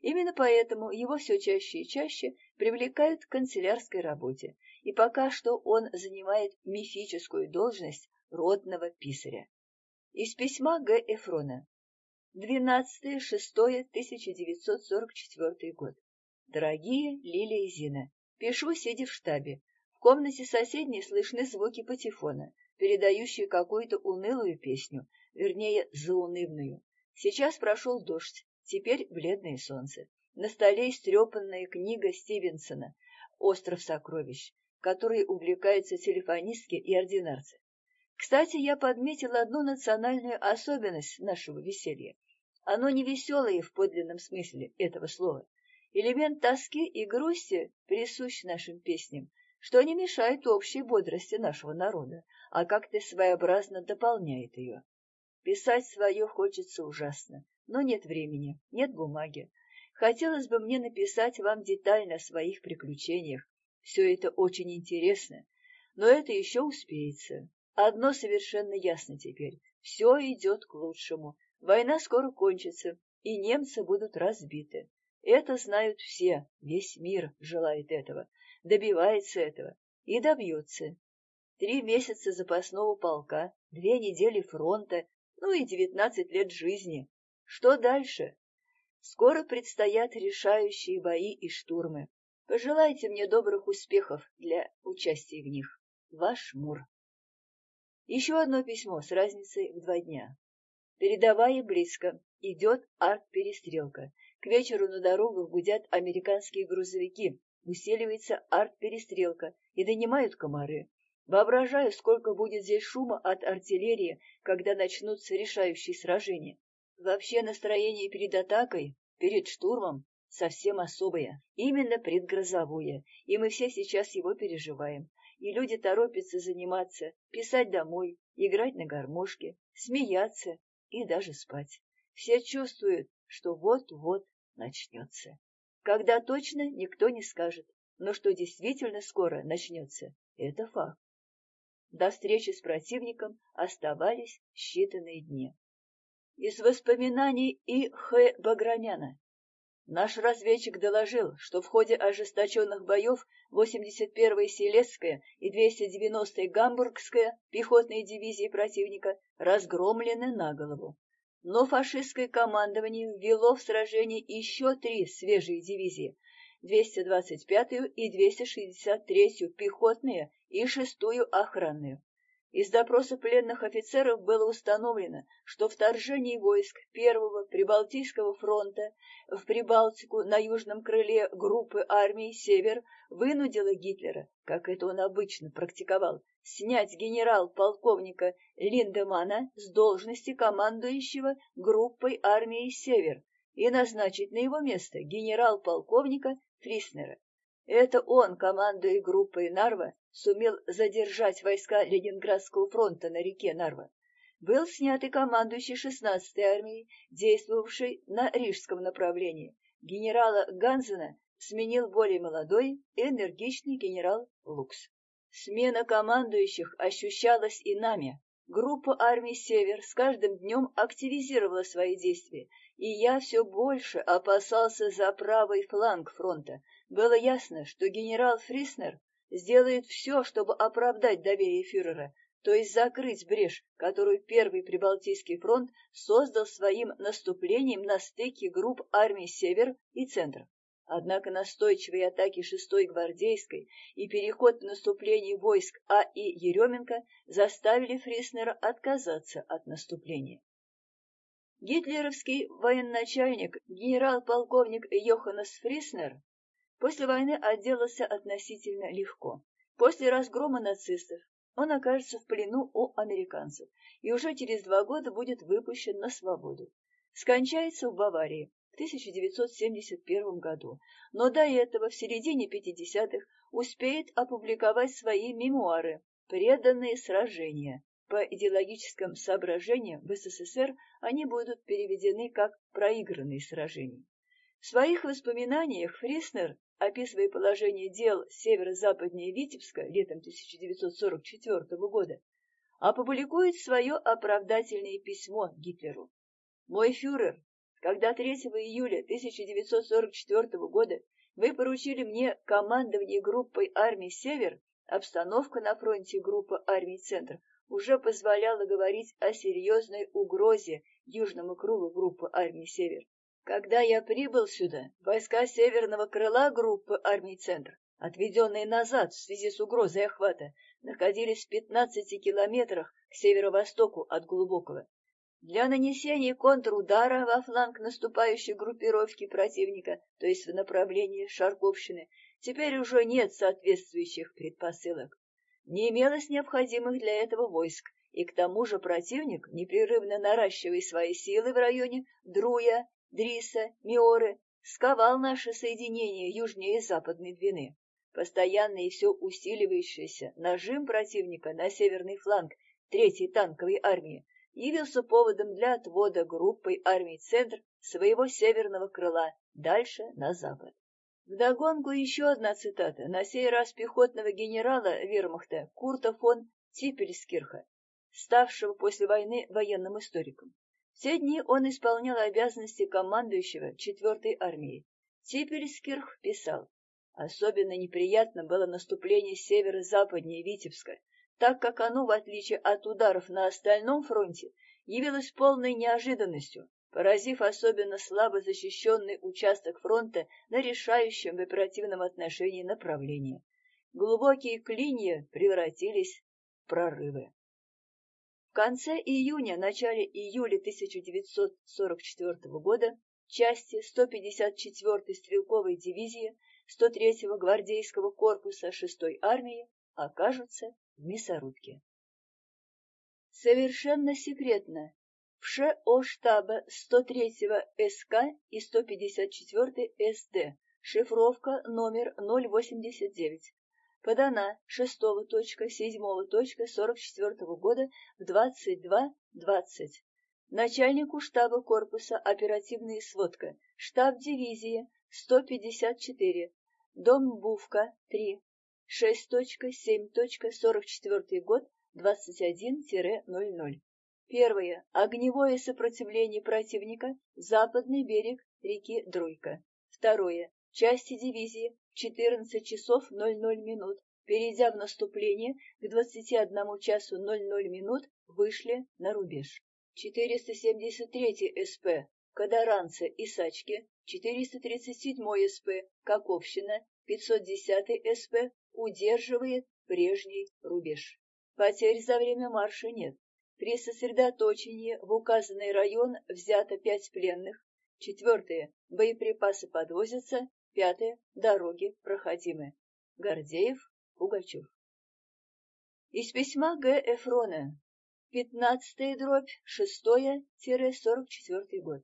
Именно поэтому его все чаще и чаще привлекают к канцелярской работе, и пока что он занимает мифическую должность родного писаря. Из письма Г. Эфрона. 12.06.1944 год. Дорогие Лилия и Зина, пишу, сидя в штабе. В комнате соседней слышны звуки патефона, передающие какую-то унылую песню, вернее, заунывную. Сейчас прошел дождь, теперь бледное солнце. На столе истрепанная книга Стивенсона «Остров сокровищ», которой увлекаются телефонистки и ординарцы. Кстати, я подметила одну национальную особенность нашего веселья. Оно не веселое в подлинном смысле этого слова. Элемент тоски и грусти присущ нашим песням, что не мешает общей бодрости нашего народа, а как-то своеобразно дополняет ее. Писать свое хочется ужасно, но нет времени, нет бумаги. Хотелось бы мне написать вам детально о своих приключениях. Все это очень интересно, но это еще успеется. Одно совершенно ясно теперь. Все идет к лучшему. Война скоро кончится, и немцы будут разбиты. Это знают все, весь мир желает этого, добивается этого и добьется. Три месяца запасного полка, две недели фронта, ну и девятнадцать лет жизни. Что дальше? Скоро предстоят решающие бои и штурмы. Пожелайте мне добрых успехов для участия в них. Ваш Мур. Еще одно письмо с разницей в два дня. Передовая близко. Идет арт-перестрелка. К вечеру на дорогах гудят американские грузовики. Усиливается арт-перестрелка и донимают комары. Воображаю, сколько будет здесь шума от артиллерии, когда начнутся решающие сражения. Вообще настроение перед атакой, перед штурмом совсем особое, именно предгрозовое, и мы все сейчас его переживаем и люди торопятся заниматься, писать домой, играть на гармошке, смеяться и даже спать. Все чувствуют, что вот-вот начнется. Когда точно, никто не скажет, но что действительно скоро начнется, это факт. До встречи с противником оставались считанные дни. Из воспоминаний И. Х. Баграмяна Наш разведчик доложил, что в ходе ожесточенных боев 81-я Селесская и 290-я Гамбургская пехотные дивизии противника разгромлены на голову. Но фашистское командование ввело в сражение еще три свежие дивизии 225-ю и 263-ю пехотные и 6-ю охранную. Из допроса пленных офицеров было установлено, что вторжение войск Первого Прибалтийского фронта в Прибалтику на южном крыле группы армий «Север» вынудило Гитлера, как это он обычно практиковал, снять генерал-полковника Линдемана с должности командующего группой армии «Север» и назначить на его место генерал-полковника Фриснера. Это он, командуя группой Нарва, сумел задержать войска Ленинградского фронта на реке Нарва. Был снят и командующий 16-й армией, действовавший на рижском направлении. Генерала Ганзена сменил более молодой и энергичный генерал Лукс. Смена командующих ощущалась и нами. Группа армий «Север» с каждым днем активизировала свои действия, и я все больше опасался за правый фланг фронта, было ясно, что генерал Фриснер сделает все, чтобы оправдать доверие фюрера, то есть закрыть брешь, которую Первый Прибалтийский фронт создал своим наступлением на стыке групп армий «Север» и «Центр». Однако настойчивые атаки 6-й гвардейской и переход в наступление войск А. и Еременко заставили Фриснера отказаться от наступления. Гитлеровский военачальник генерал-полковник Йоханнес Фриснер После войны отделался относительно легко. После разгрома нацистов он окажется в плену у американцев и уже через два года будет выпущен на свободу. Скончается в Баварии в 1971 году, но до этого, в середине 50-х, успеет опубликовать свои мемуары «Преданные сражения». По идеологическим соображениям в СССР они будут переведены как «проигранные сражения». В своих воспоминаниях Фриснер описывая положение дел северо-западнее Витебска летом 1944 года, опубликует свое оправдательное письмо Гитлеру. «Мой фюрер, когда 3 июля 1944 года вы поручили мне командование группой армий «Север», обстановка на фронте группы армий «Центр» уже позволяла говорить о серьезной угрозе южному кругу группы армий «Север». Когда я прибыл сюда, войска северного крыла группы армий «Центр», отведенные назад в связи с угрозой охвата, находились в 15 километрах к северо-востоку от Глубокого. Для нанесения контрудара во фланг наступающей группировки противника, то есть в направлении Шарковщины, теперь уже нет соответствующих предпосылок. Не имелось необходимых для этого войск, и к тому же противник, непрерывно наращивая свои силы в районе Друя Дриса, Миоры сковал наше соединение южнее Западной Двины. Постоянный и все усиливающийся нажим противника на северный фланг Третьей танковой армии явился поводом для отвода группой армий «Центр» своего северного крыла, дальше на запад. Вдогонку еще одна цитата, на сей раз пехотного генерала вермахта Курта фон Типельскирха, ставшего после войны военным историком. В те дни он исполнял обязанности командующего 4-й армией. Типельскирх писал, Особенно неприятно было наступление северо-западнее Витебска, так как оно, в отличие от ударов на остальном фронте, явилось полной неожиданностью, поразив особенно слабо защищенный участок фронта на решающем в оперативном отношении направлении. Глубокие клинья превратились в прорывы. Конце июня, начале июля 1944 года части 154-й стрелковой дивизии 103-го гвардейского корпуса 6-й армии окажутся в мясорубке. Совершенно секретно в ШО штаба 103-го СК и 154-й СД шифровка номер 089 подана 6.7.44 года в 22.20 начальнику штаба корпуса оперативная сводка штаб дивизии 154 дом Бувка 3 6.7.44 год 21-00 Первое. Огневое сопротивление противника. Западный берег реки Друйка. Второе. Части дивизии в 14 часов 00 минут, перейдя в наступление, к 21 часу 00 минут вышли на рубеж. 473 СП Кадаранцы и Сачки, 437 СП Каковщина, 510 СП удерживает прежний рубеж. Потерь за время марша нет. При сосредоточении в указанный район взято пять пленных. Четвертое. Боеприпасы подвозятся. Пятое. Дороги проходимы. Гордеев, Пугачев. Из письма Г. Эфрона. Пятнадцатая дробь, шестое-сорок четвертый год.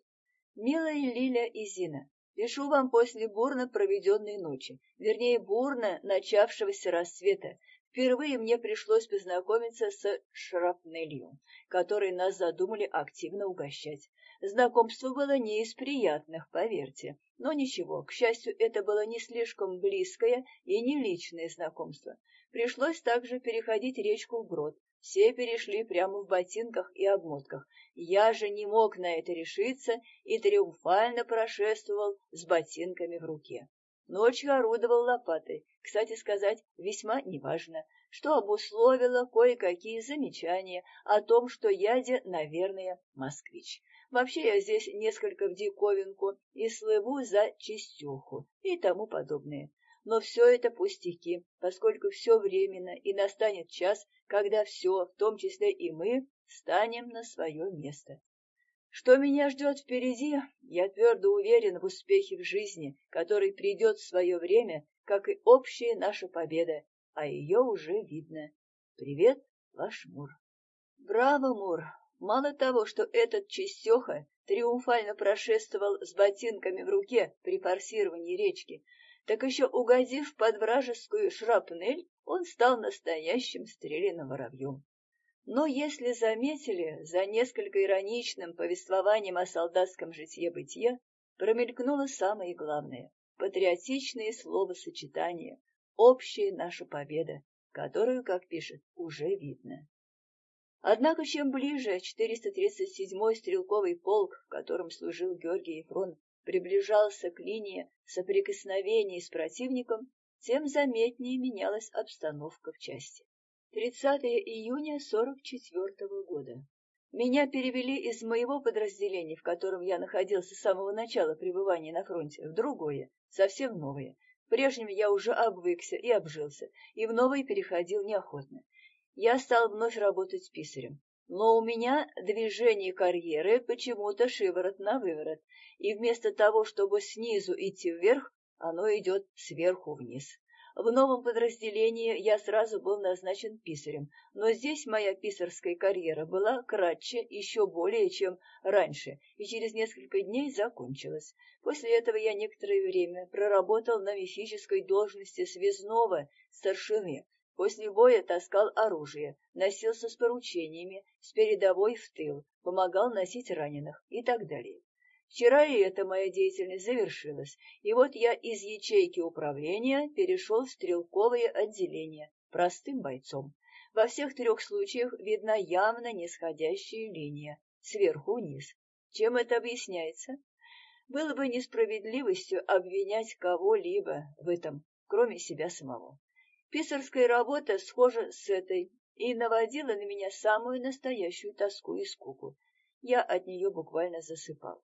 Милая Лиля и Зина, пишу вам после бурно проведенной ночи, вернее, бурно начавшегося рассвета, Впервые мне пришлось познакомиться с шрапнелью, которой нас задумали активно угощать. Знакомство было не из приятных, поверьте. Но ничего, к счастью, это было не слишком близкое и не личное знакомство. Пришлось также переходить речку вброд. Все перешли прямо в ботинках и обмотках. Я же не мог на это решиться и триумфально прошествовал с ботинками в руке. Ночью орудовал лопатой, кстати сказать, весьма неважно, что обусловило кое-какие замечания о том, что Яде, наверное, москвич. Вообще я здесь несколько в диковинку и слыву за чистюху и тому подобное. Но все это пустяки, поскольку все временно, и настанет час, когда все, в том числе и мы, станем на свое место. Что меня ждет впереди, я твердо уверен в успехе в жизни, который придет в свое время, как и общая наша победа, а ее уже видно. Привет, ваш Мур. Браво, Мур! Мало того, что этот чистеха триумфально прошествовал с ботинками в руке при форсировании речки, так еще угодив под вражескую шрапнель, он стал настоящим стреляным воробьем. Но если заметили, за несколько ироничным повествованием о солдатском житье-бытие промелькнуло самое главное — патриотичные словосочетания, общая наша победа, которую, как пишет, уже видно. Однако чем ближе 437-й стрелковый полк, в котором служил Георгий Ефрон, приближался к линии соприкосновений с противником, тем заметнее менялась обстановка в части. 30 июня 44 -го года. Меня перевели из моего подразделения, в котором я находился с самого начала пребывания на фронте, в другое, совсем новое. В прежнем я уже обвыкся и обжился, и в новое переходил неохотно. Я стал вновь работать с писарем. Но у меня движение карьеры почему-то шиворот на выворот, и вместо того, чтобы снизу идти вверх, оно идет сверху вниз. В новом подразделении я сразу был назначен писарем, но здесь моя писарская карьера была кратче еще более, чем раньше, и через несколько дней закончилась. После этого я некоторое время проработал на мифической должности связного старшины. После боя таскал оружие, носился с поручениями, с передовой в тыл, помогал носить раненых и так далее. Вчера и эта моя деятельность завершилась, и вот я из ячейки управления перешел в стрелковое отделение простым бойцом. Во всех трех случаях видна явно нисходящая линия, сверху вниз. Чем это объясняется? Было бы несправедливостью обвинять кого-либо в этом, кроме себя самого. Писарская работа схожа с этой и наводила на меня самую настоящую тоску и скуку. Я от нее буквально засыпал.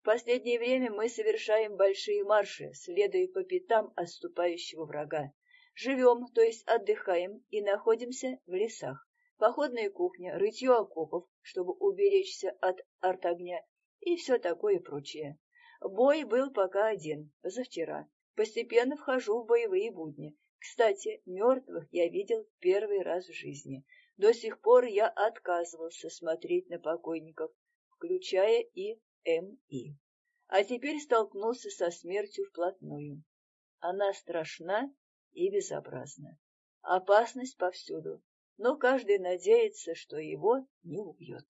В последнее время мы совершаем большие марши, следуя по пятам отступающего врага. Живем, то есть отдыхаем, и находимся в лесах. Походная кухня, рытье окопов, чтобы уберечься от артогня, и все такое прочее. Бой был пока один, позавчера. Постепенно вхожу в боевые будни. Кстати, мертвых я видел первый раз в жизни. До сих пор я отказывался смотреть на покойников, включая и М.И. А теперь столкнулся со смертью вплотную. Она страшна и безобразна. Опасность повсюду, но каждый надеется, что его не убьет.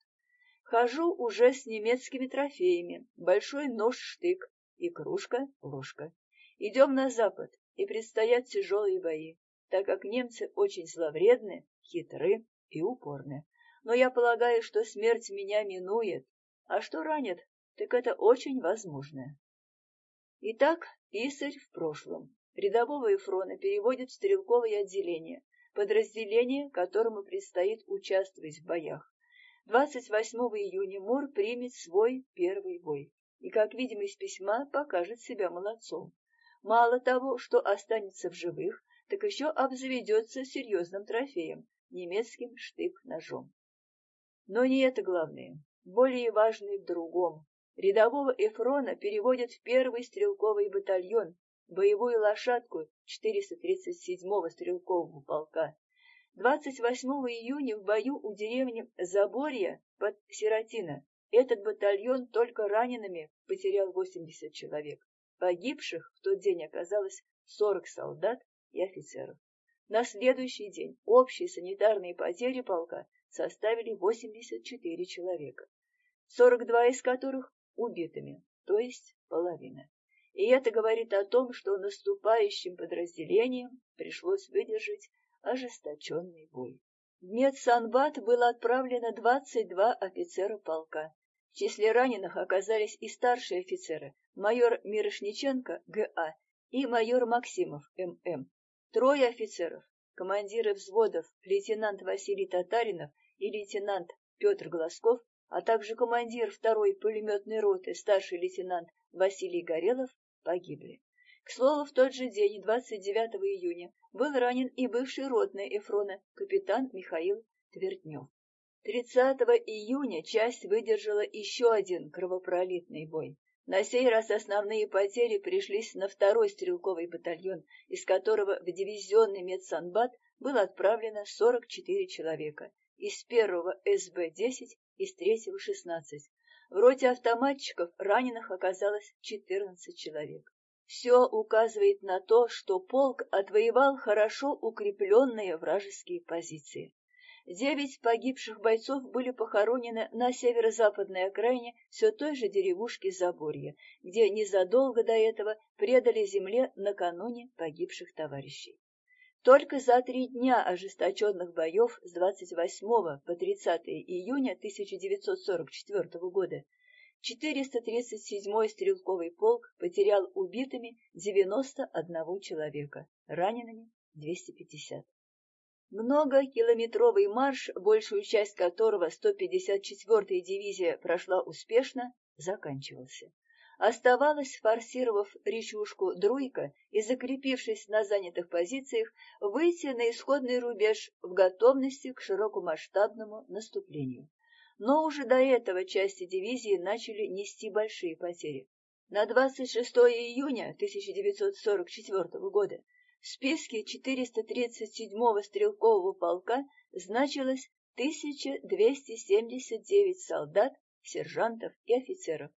Хожу уже с немецкими трофеями, большой нож-штык и кружка-ложка. Идем на запад, и предстоят тяжелые бои, так как немцы очень зловредны, хитры и упорны. Но я полагаю, что смерть меня минует, а что ранит, так это очень возможно. Итак, писарь в прошлом. Рядового Эфрона переводят в стрелковое отделение, подразделение, которому предстоит участвовать в боях. 28 июня Мур примет свой первый бой и, как видим из письма, покажет себя молодцом. Мало того, что останется в живых, так еще обзаведется серьезным трофеем — немецким штык-ножом. Но не это главное. Более важное в другом. Рядового Эфрона переводят в первый стрелковый батальон, боевую лошадку 437-го стрелкового полка. 28 июня в бою у деревни Заборья под Сиротино этот батальон только ранеными потерял 80 человек. Погибших в тот день оказалось 40 солдат и офицеров. На следующий день общие санитарные потери полка составили 84 человека, 42 из которых убитыми, то есть половина. И это говорит о том, что наступающим подразделениям пришлось выдержать ожесточенный бой. В медсанбат было отправлено 22 офицера полка. В числе раненых оказались и старшие офицеры, майор Мирошниченко, Г.А., и майор Максимов, М.М. Трое офицеров, командиры взводов, лейтенант Василий Татаринов и лейтенант Петр Глазков, а также командир второй пулеметной роты, старший лейтенант Василий Горелов, погибли. К слову, в тот же день, 29 июня, был ранен и бывший ротный Эфрона, капитан Михаил Тверднев. 30 июня часть выдержала еще один кровопролитный бой. На сей раз основные потери пришлись на второй стрелковый батальон, из которого в дивизионный медсанбат было отправлено 44 человека, из первого СБ-10, из третьего 16. В роте автоматчиков раненых оказалось 14 человек. Все указывает на то, что полк отвоевал хорошо укрепленные вражеские позиции. Девять погибших бойцов были похоронены на северо-западной окраине все той же деревушки Заборье, где незадолго до этого предали земле накануне погибших товарищей. Только за три дня ожесточенных боев с 28 по 30 июня 1944 года 437-й стрелковый полк потерял убитыми 91 человека, ранеными 250. Многокилометровый марш, большую часть которого 154-я дивизия прошла успешно, заканчивался. Оставалось, форсировав речушку Друйка и закрепившись на занятых позициях, выйти на исходный рубеж в готовности к широкомасштабному наступлению но уже до этого части дивизии начали нести большие потери. На 26 июня 1944 года в списке 437-го стрелкового полка значилось 1279 солдат, сержантов и офицеров.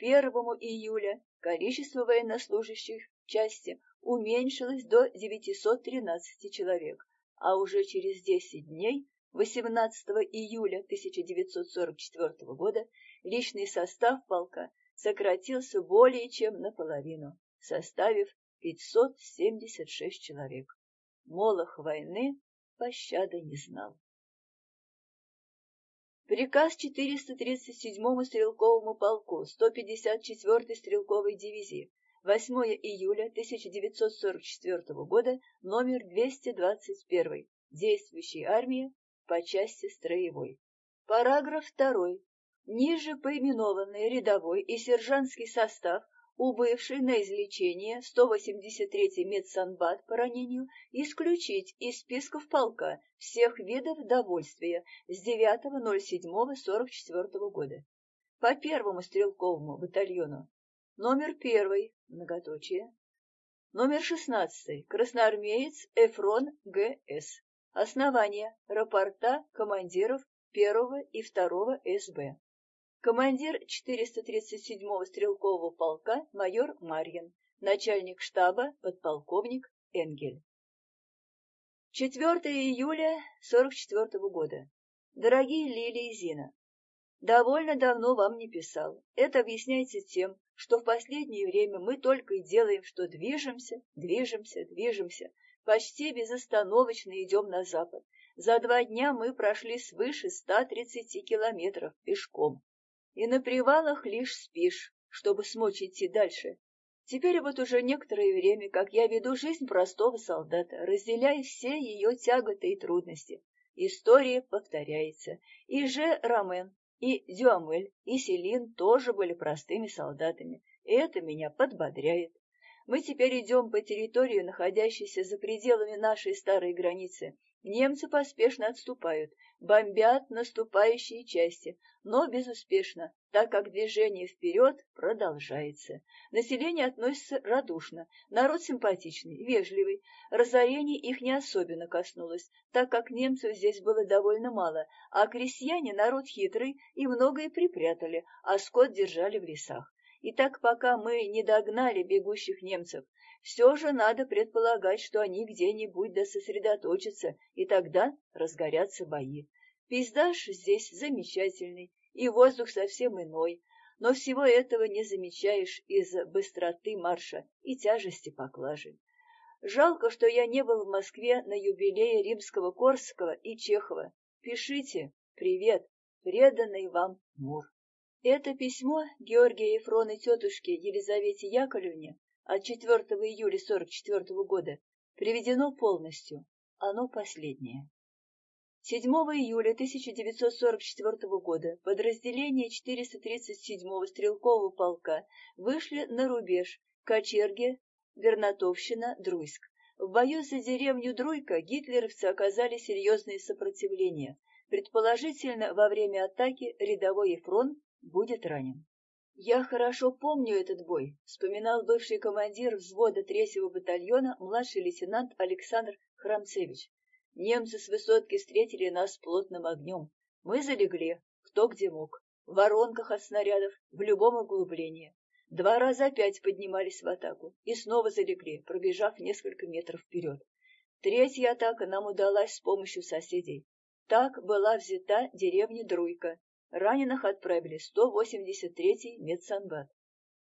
К 1 июля количество военнослужащих в части уменьшилось до 913 человек, а уже через 10 дней 18 июля 1944 года личный состав полка сократился более чем наполовину, составив 576 человек. Молох войны пощады не знал. Приказ 437-му стрелковому полку 154-й стрелковой дивизии 8 июля 1944 года, номер 221, действующей армии по части строевой. Параграф 2. Ниже поименованный рядовой и сержантский состав убывший на излечение 183-й медсанбат по ранению, исключить из списков полка всех видов довольствия с 9.07.44 года. По первому стрелковому батальону номер первый, многоточие, номер 16, красноармеец Эфрон Г.С. Основание, рапорта командиров 1 и 2 СБ командир 437-го стрелкового полка майор Марьин, начальник штаба подполковник Энгель. 4 июля 44 года. Дорогие Лили и Зина, довольно давно вам не писал. Это объясняется тем, что в последнее время мы только и делаем, что движемся, движемся, движемся, почти безостановочно идем на запад. За два дня мы прошли свыше 130 километров пешком и на привалах лишь спишь, чтобы смочь идти дальше. Теперь вот уже некоторое время, как я веду жизнь простого солдата, разделяя все ее тяготы и трудности. История повторяется. И же Ромен, и Дюамель, и Селин тоже были простыми солдатами, и это меня подбодряет. Мы теперь идем по территории, находящейся за пределами нашей старой границы. Немцы поспешно отступают, бомбят наступающие части, но безуспешно, так как движение вперед продолжается. Население относится радушно, народ симпатичный, вежливый. Разорение их не особенно коснулось, так как немцев здесь было довольно мало, а крестьяне народ хитрый и многое припрятали, а скот держали в лесах. И так пока мы не догнали бегущих немцев, все же надо предполагать, что они где-нибудь да сосредоточатся, и тогда разгорятся бои. Пейзаж здесь замечательный, и воздух совсем иной, но всего этого не замечаешь из-за быстроты марша и тяжести поклажи. Жалко, что я не был в Москве на юбилее римского Корского и Чехова. Пишите «Привет, преданный вам Мур». Это письмо Георгия Ефрона тетушке Елизавете Яковлевне от 4 июля 44 года приведено полностью. Оно последнее. 7 июля 1944 года подразделения 437-го стрелкового полка вышли на рубеж Кочерге, Вернатовщина, Друйск. В бою за деревню Друйка гитлеровцы оказали серьезное сопротивление. Предположительно, во время атаки рядовой Ефрон будет ранен. Я хорошо помню этот бой, вспоминал бывший командир взвода третьего батальона младший лейтенант Александр Храмцевич. Немцы с высотки встретили нас плотным огнем. Мы залегли, кто где мог, в воронках от снарядов, в любом углублении. Два раза опять поднимались в атаку и снова залегли, пробежав несколько метров вперед. Третья атака нам удалась с помощью соседей. Так была взята деревня Друйка. Раненых отправили 183-й медсанбат.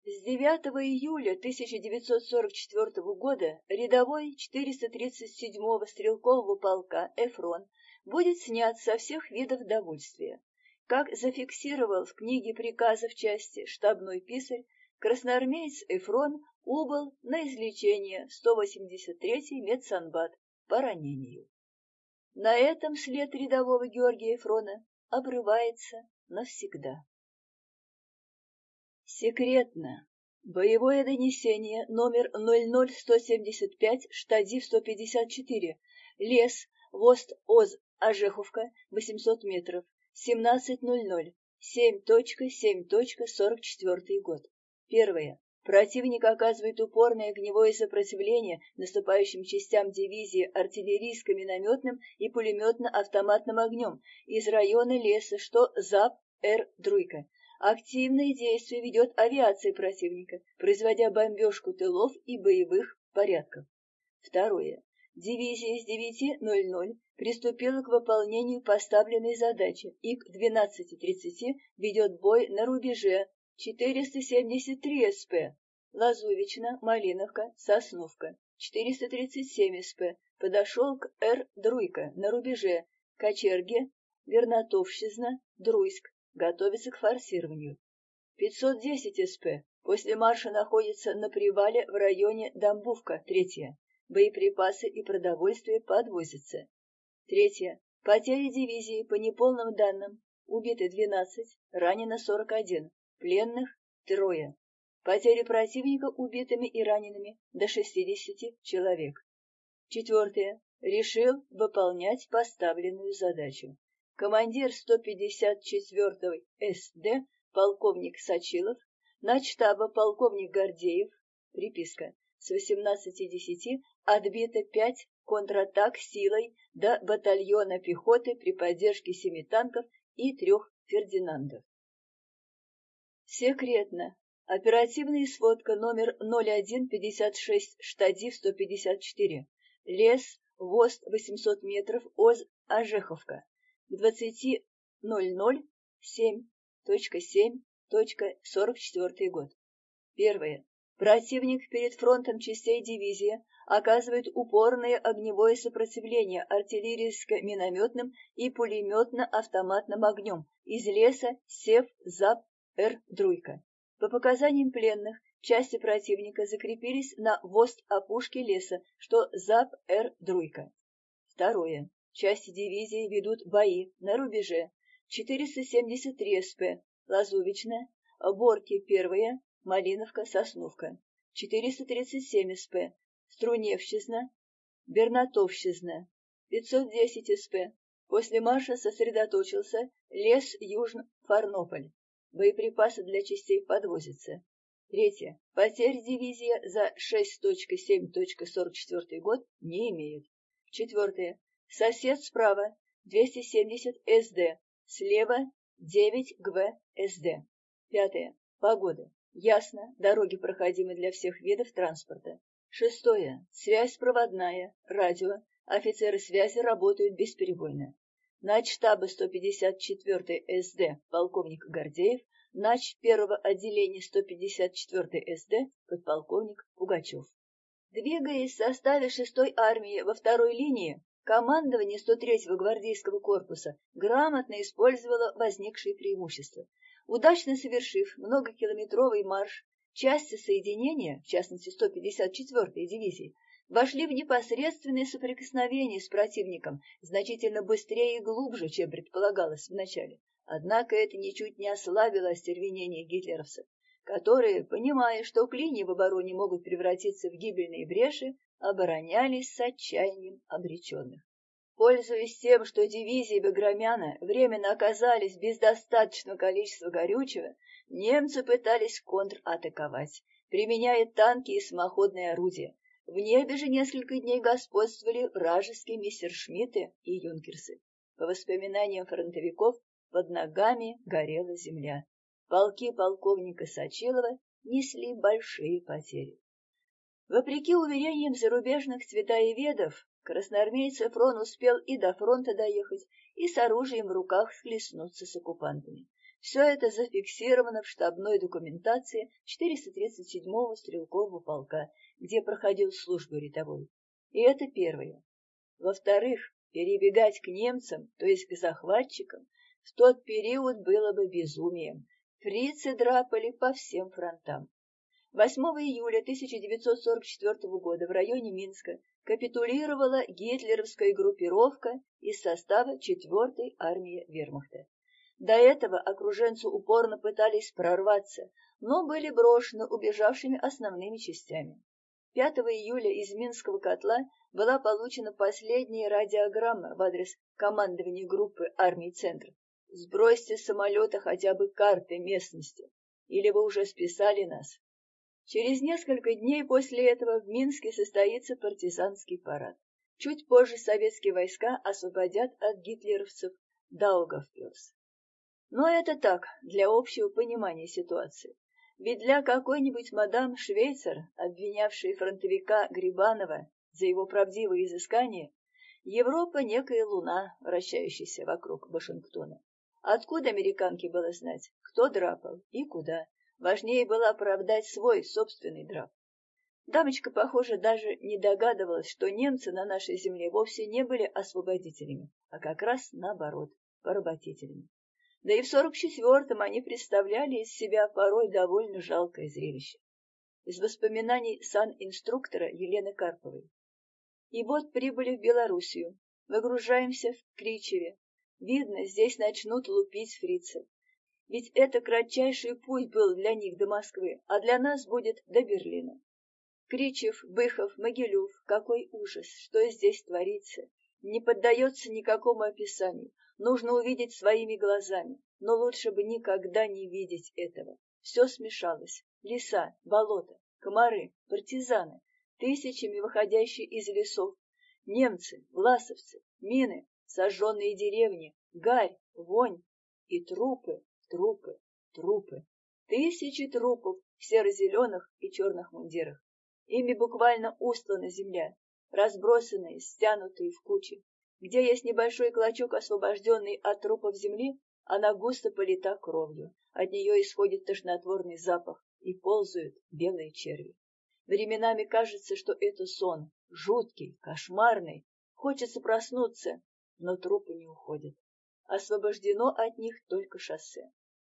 С 9 июля 1944 года рядовой 437-го стрелкового полка «Эфрон» будет снят со всех видов довольствия. Как зафиксировал в книге приказов части штабной писарь, красноармеец Эфрон убыл на излечение 183-й медсанбат по ранению. На этом след рядового Георгия Эфрона обрывается навсегда. Секретно. Боевое донесение номер 00175, штадив 154. Лес, Вост Оз, Ажеховка, 800 метров, 17.00, 7.7.44 год. Первое. Противник оказывает упорное огневое сопротивление наступающим частям дивизии артиллерийско-минометным и пулеметно-автоматным огнем из района леса, что ЗАП Р. Друйка. Активные действия ведет авиация противника, производя бомбежку тылов и боевых порядков. Второе. Дивизия с 9.00 приступила к выполнению поставленной задачи и к 12.30 ведет бой на рубеже 473 СП, Лазувична, Малиновка, Сосновка, 437 СП, подошел к Р. Друйка на рубеже Кочерге, Вернотовщизна, Друйск, готовится к форсированию. 510 СП, после марша находится на привале в районе Домбувка, третье. Боеприпасы и продовольствие подвозятся. Третье. Потери дивизии по неполным данным. Убиты 12, ранено 41, пленных – трое. Потери противника убитыми и ранеными до 60 человек. Четвертое. Решил выполнять поставленную задачу. Командир 154-й СД полковник Сачилов, начштаба полковник Гордеев, приписка, с 18.10 отбито 5 контратак силой до батальона пехоты при поддержке семи танков и трех Фердинандов. Секретно. Оперативная сводка номер 0156 штадив 154. Лес, ВОЗ 800 метров, ОЗ Ажеховка. К 20.00 7.7.44 год. Первое. Противник перед фронтом частей дивизии оказывает упорное огневое сопротивление артиллерийско-минометным и пулеметно-автоматным огнем из леса Сев, Зап, Р. Друйка. По показаниям пленных, части противника закрепились на вост опушки леса, что Зап, Р. Друйка. Второе. Части дивизии ведут бои на рубеже 473 СП, Лазувичная, Борки первая, Малиновка, Сосновка. 437 СП, Струневщизна, Бернатовщизна. 510 СП. После марша сосредоточился лес Южно-Фарнополь. Боеприпасы для частей подвозятся. Третье. Потерь дивизия за 6.7.44 год не имеет. Четвертое. Сосед справа 270 СД, слева 9 ГВ СД. Пятое. Погода. Ясно, дороги проходимы для всех видов транспорта. Шестое. Связь проводная, радио. Офицеры связи работают бесперебойно. Начштаба 154 СД полковник Гордеев, нач первого отделения 154 СД подполковник Пугачев. Двигаясь в составе 6 армии во второй линии, командование 103-го гвардейского корпуса грамотно использовало возникшие преимущества. Удачно совершив многокилометровый марш, части соединения, в частности 154-й дивизии, вошли в непосредственное соприкосновение с противником значительно быстрее и глубже, чем предполагалось вначале. Однако это ничуть не ослабило остервенение гитлеровцев, которые, понимая, что клини в обороне могут превратиться в гибельные бреши, оборонялись с отчаянием обреченных. Пользуясь тем, что дивизии Баграмяна временно оказались без достаточного количества горючего, немцы пытались контратаковать, применяя танки и самоходные орудия, в небе же несколько дней господствовали вражеские мессершмитты и юнкерсы. По воспоминаниям фронтовиков, под ногами горела земля. Полки полковника Сачилова несли большие потери. Вопреки уверениям зарубежных цветаеведов, красноармейцы фронт успел и до фронта доехать, и с оружием в руках схлестнуться с оккупантами. Все это зафиксировано в штабной документации 437-го стрелкового полка, где проходил службу рядовой. И это первое. Во-вторых, перебегать к немцам, то есть к захватчикам, в тот период было бы безумием. Фрицы драпали по всем фронтам. 8 июля 1944 года в районе Минска капитулировала гитлеровская группировка из состава 4-й армии вермахта. До этого окруженцы упорно пытались прорваться, но были брошены убежавшими основными частями. 5 июля из Минского котла была получена последняя радиограмма в адрес командования группы армий центров. Сбросьте с самолета хотя бы карты местности, или вы уже списали нас. Через несколько дней после этого в Минске состоится партизанский парад. Чуть позже советские войска освободят от гитлеровцев Даугавпилс. Но это так, для общего понимания ситуации. Ведь для какой-нибудь мадам Швейцер, обвинявшей фронтовика Грибанова за его правдивые изыскания, Европа — некая луна, вращающаяся вокруг Вашингтона. Откуда американке было знать, кто драпал и куда? Важнее было оправдать свой собственный драв. Дамочка, похоже, даже не догадывалась, что немцы на нашей земле вовсе не были освободителями, а как раз наоборот, поработителями. Да и в сорок четвертом они представляли из себя порой довольно жалкое зрелище. Из воспоминаний сан-инструктора Елены Карповой. И вот прибыли в Белоруссию, выгружаемся в Кричеве. Видно, здесь начнут лупить фрицев. Ведь это кратчайший путь был для них до Москвы, а для нас будет до Берлина. Кричев, Быхов, Могилев, какой ужас, что здесь творится. Не поддается никакому описанию. Нужно увидеть своими глазами, но лучше бы никогда не видеть этого. Все смешалось. Леса, болота, комары, партизаны, тысячами выходящие из лесов, немцы, власовцы, мины, сожженные деревни, гарь, вонь и трупы, трупы, трупы. Тысячи трупов в серо-зеленых и черных мундирах. Ими буквально устлана земля, разбросанные, стянутые в кучи. Где есть небольшой клочок, освобожденный от трупов земли, она густо полита кровью. От нее исходит тошнотворный запах, и ползают белые черви. Временами кажется, что это сон, жуткий, кошмарный. Хочется проснуться, но трупы не уходят. Освобождено от них только шоссе.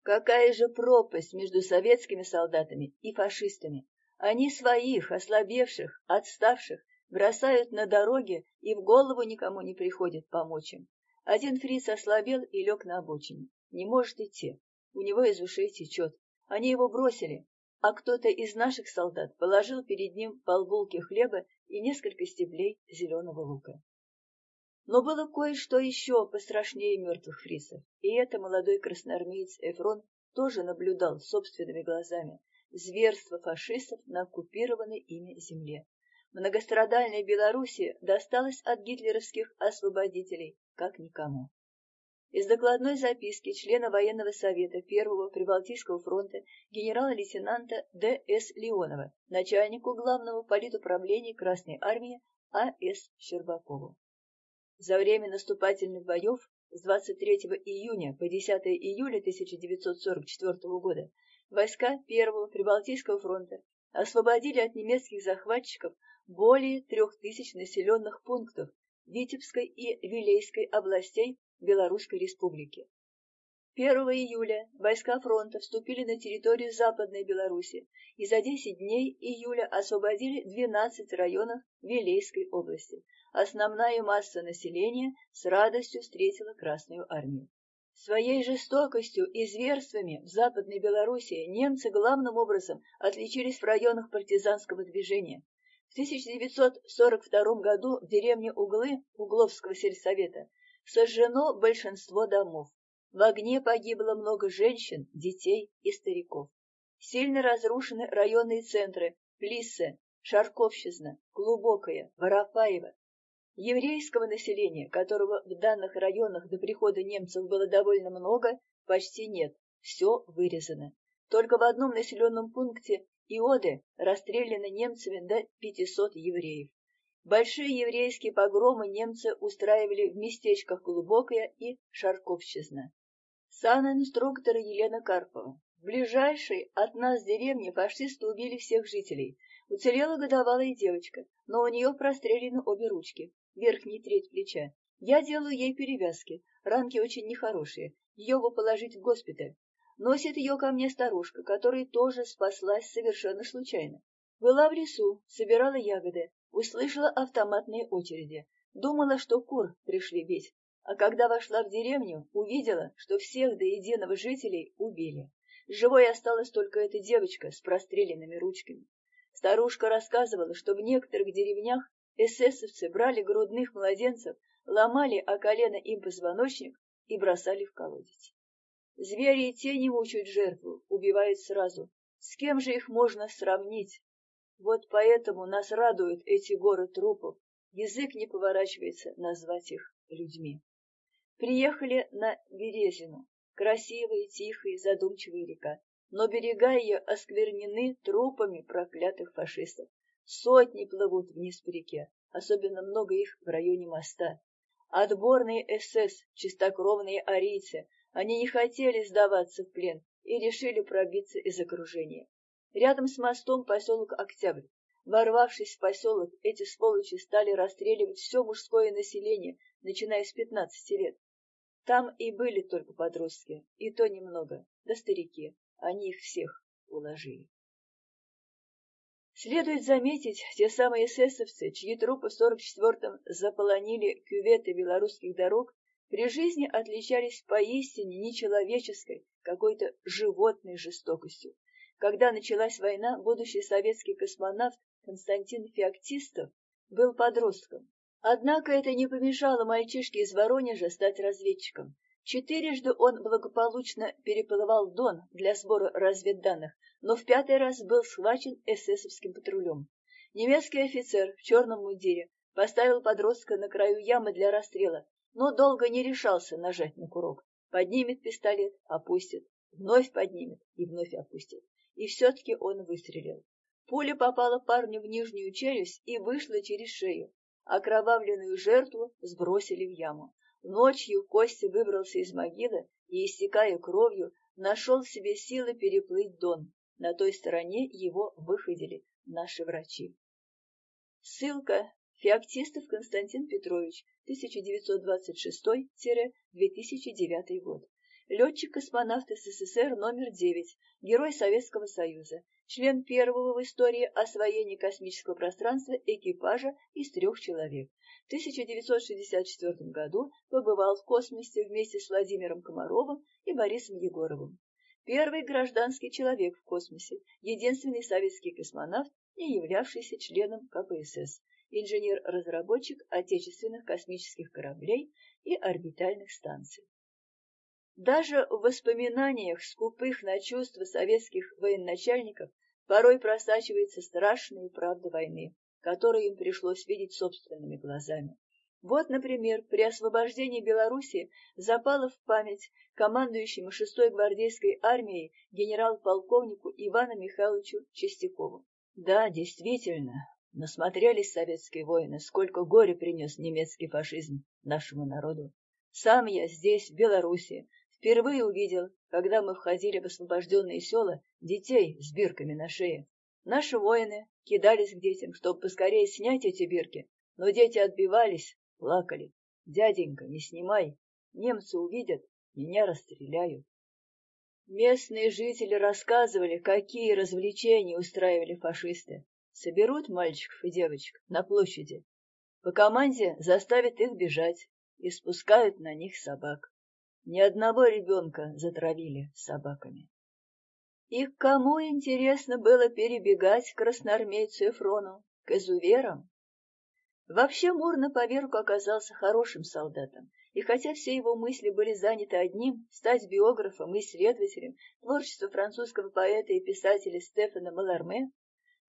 Какая же пропасть между советскими солдатами и фашистами, они своих, ослабевших, отставших, бросают на дороге, и в голову никому не приходит помочь им. Один фриц ослабел и лег на обочине. Не может идти. У него из ушей течет. Они его бросили, а кто-то из наших солдат положил перед ним полбулки хлеба и несколько стеблей зеленого лука. Но было кое-что еще пострашнее мертвых фрисов, и это молодой красноармеец Эфрон тоже наблюдал собственными глазами, зверство фашистов на оккупированной ими земле. Многострадальной Белоруссии досталось от гитлеровских освободителей, как никому. Из докладной записки члена военного совета Первого Прибалтийского фронта генерала-лейтенанта Д.С. Леонова, начальнику главного политуправления Красной армии А.С. Щербакову. За время наступательных боев с 23 июня по 10 июля 1944 года войска Первого Прибалтийского фронта освободили от немецких захватчиков более трех тысяч населенных пунктов Витебской и Вилейской областей Белорусской Республики. 1 июля войска фронта вступили на территорию Западной Беларуси и за 10 дней июля освободили 12 районов Вилейской области. Основная масса населения с радостью встретила Красную армию. Своей жестокостью и зверствами в Западной Белоруссии немцы главным образом отличились в районах партизанского движения. В 1942 году в деревне Углы Угловского сельсовета сожжено большинство домов. В огне погибло много женщин, детей и стариков. Сильно разрушены районные центры Плиссе, Шарковщизна, Глубокая, Воропаево, Еврейского населения, которого в данных районах до прихода немцев было довольно много, почти нет, все вырезано. Только в одном населенном пункте Иоды расстреляны немцами до 500 евреев. Большие еврейские погромы немцы устраивали в местечках Глубокая и Шарковщизна. Сан-инструктор Елена Карпова. В ближайшей от нас деревне фашисты убили всех жителей. Уцелела годовалая девочка, но у нее прострелены обе ручки верхней треть плеча. Я делаю ей перевязки. Ранки очень нехорошие. Ее бы положить в госпиталь. Носит ее ко мне старушка, которая тоже спаслась совершенно случайно. Была в лесу, собирала ягоды, услышала автоматные очереди. Думала, что кур пришли бить. А когда вошла в деревню, увидела, что всех до единого жителей убили. Живой осталась только эта девочка с простреленными ручками. Старушка рассказывала, что в некоторых деревнях Эсэсовцы брали грудных младенцев, ломали о колено им позвоночник и бросали в колодец. Звери и те не мучают жертву, убивают сразу. С кем же их можно сравнить? Вот поэтому нас радуют эти горы трупов. Язык не поворачивается назвать их людьми. Приехали на Березину. Красивая, тихая, задумчивая река. Но берега ее осквернены трупами проклятых фашистов. Сотни плывут вниз по реке, особенно много их в районе моста. Отборные СС, чистокровные арийцы, они не хотели сдаваться в плен и решили пробиться из окружения. Рядом с мостом поселок Октябрь. Ворвавшись в поселок, эти сволочи стали расстреливать все мужское население, начиная с пятнадцати лет. Там и были только подростки, и то немного, да старики. Они их всех уложили. Следует заметить, те самые эсэсовцы, чьи трупы в 44-м заполонили кюветы белорусских дорог, при жизни отличались поистине нечеловеческой, какой-то животной жестокостью. Когда началась война, будущий советский космонавт Константин Феоктистов был подростком. Однако это не помешало мальчишке из Воронежа стать разведчиком. Четырежды он благополучно переплывал Дон для сбора разведданных, но в пятый раз был схвачен эсэсовским патрулем. Немецкий офицер в черном мундире поставил подростка на краю ямы для расстрела, но долго не решался нажать на курок. Поднимет пистолет, опустит, вновь поднимет и вновь опустит. И все-таки он выстрелил. Пуля попала парню в нижнюю челюсть и вышла через шею. Окровавленную жертву сбросили в яму. Ночью Костя выбрался из могилы и, истекая кровью, нашел в себе силы переплыть Дон. На той стороне его выходили наши врачи. Ссылка Феоктистов Константин Петрович, 1926-2009 год. Летчик-космонавт СССР номер 9, Герой Советского Союза, член первого в истории освоения космического пространства экипажа из трех человек. В 1964 году побывал в космосе вместе с Владимиром Комаровым и Борисом Егоровым. Первый гражданский человек в космосе, единственный советский космонавт, не являвшийся членом КПСС, инженер-разработчик отечественных космических кораблей и орбитальных станций. Даже в воспоминаниях скупых на чувства советских военачальников порой просачивается страшная правда войны, которую им пришлось видеть собственными глазами. Вот, например, при освобождении Белоруссии запало в память командующему 6-й гвардейской армией генерал-полковнику Ивану Михайловичу Чистякову. Да, действительно, насмотрелись советские воины, сколько горя принес немецкий фашизм нашему народу. Сам я здесь, в Белоруссии, Впервые увидел, когда мы входили в освобожденные села, детей с бирками на шее. Наши воины кидались к детям, чтобы поскорее снять эти бирки, но дети отбивались, плакали. «Дяденька, не снимай, немцы увидят, меня расстреляют». Местные жители рассказывали, какие развлечения устраивали фашисты. Соберут мальчиков и девочек на площади. По команде заставят их бежать и спускают на них собак. Ни одного ребенка затравили собаками. И кому интересно было перебегать к красноармейцу Эфрону, к изуверам? Вообще Мур на поверку оказался хорошим солдатом, и хотя все его мысли были заняты одним — стать биографом и исследователем творчества французского поэта и писателя Стефана Маларме,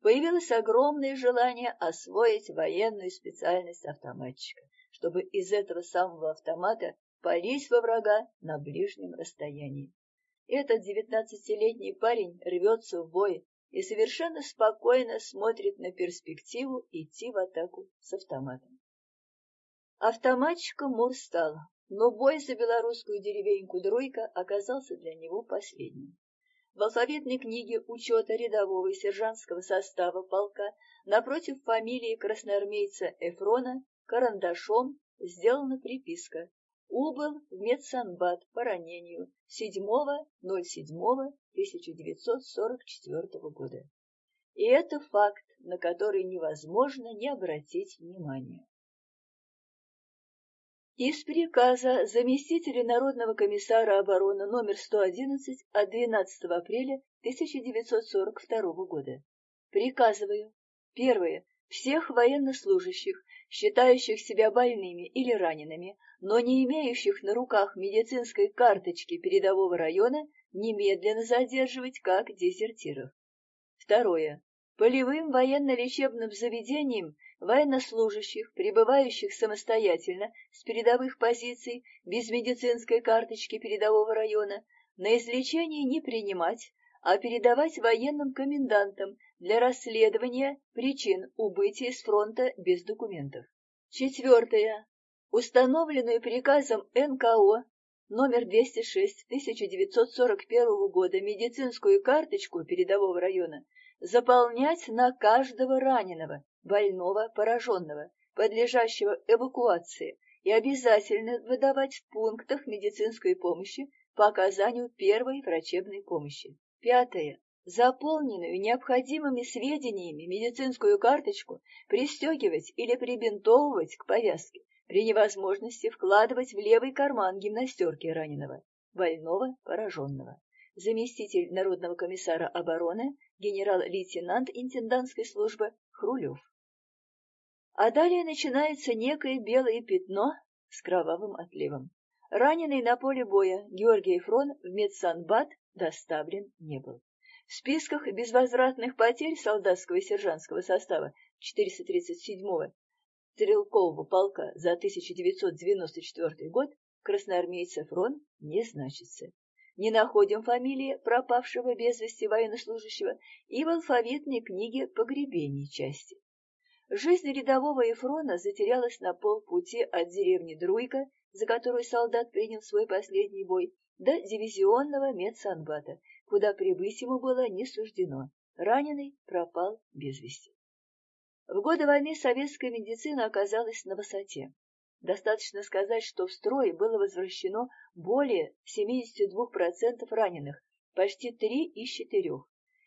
появилось огромное желание освоить военную специальность автоматчика, чтобы из этого самого автомата пались во врага на ближнем расстоянии. Этот девятнадцатилетний парень рвется в бой и совершенно спокойно смотрит на перспективу идти в атаку с автоматом. Автоматчиком Мур стал, но бой за белорусскую деревеньку Друйка оказался для него последним. В алфавитной книге учета рядового и сержантского состава полка напротив фамилии красноармейца Эфрона карандашом сделана приписка убыл в медсанбат по ранению 7.07.1944 года. И это факт, на который невозможно не обратить внимания. Из приказа заместителя Народного комиссара обороны номер 111 от 12 апреля 1942 года. Приказываю. Первое. Всех военнослужащих, считающих себя больными или ранеными, но не имеющих на руках медицинской карточки передового района, немедленно задерживать как дезертиров. Второе. Полевым военно-лечебным заведениям военнослужащих, пребывающих самостоятельно с передовых позиций без медицинской карточки передового района, на излечение не принимать, а передавать военным комендантам для расследования причин убытия с фронта без документов. Четвертое установленную приказом НКО номер 206 1941 года медицинскую карточку передового района заполнять на каждого раненого, больного, пораженного, подлежащего эвакуации, и обязательно выдавать в пунктах медицинской помощи по оказанию первой врачебной помощи. Пятое. Заполненную необходимыми сведениями медицинскую карточку пристегивать или прибинтовывать к повязке, при невозможности вкладывать в левый карман гимнастерки раненого, больного, пораженного. Заместитель Народного комиссара обороны, генерал-лейтенант интендантской службы Хрулев. А далее начинается некое белое пятно с кровавым отливом. Раненый на поле боя Георгий Фрон в медсанбат доставлен не был. В списках безвозвратных потерь солдатского и сержантского состава 437-го стрелкового полка за 1994 год красноармейца Фрон не значится. Не находим фамилии пропавшего без вести военнослужащего и в алфавитной книге погребений части. Жизнь рядового Ефрона затерялась на полпути от деревни Друйка, за которую солдат принял свой последний бой, до дивизионного медсанбата, куда прибыть ему было не суждено. Раненый пропал без вести. В годы войны советская медицина оказалась на высоте. Достаточно сказать, что в строй было возвращено более 72% раненых, почти 3 из 4.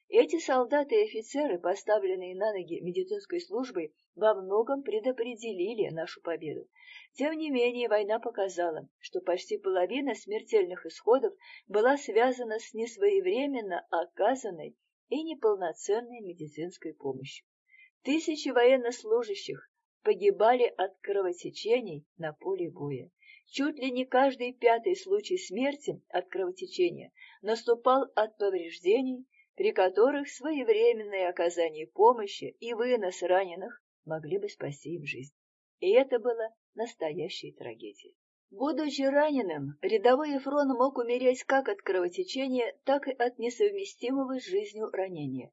Эти солдаты и офицеры, поставленные на ноги медицинской службой, во многом предопределили нашу победу. Тем не менее, война показала, что почти половина смертельных исходов была связана с несвоевременно оказанной и неполноценной медицинской помощью. Тысячи военнослужащих погибали от кровотечений на поле боя. Чуть ли не каждый пятый случай смерти от кровотечения наступал от повреждений, при которых своевременное оказание помощи и вынос раненых могли бы спасти им жизнь. И это было настоящей трагедией. Будучи раненым, рядовой Ефрон мог умереть как от кровотечения, так и от несовместимого с жизнью ранения.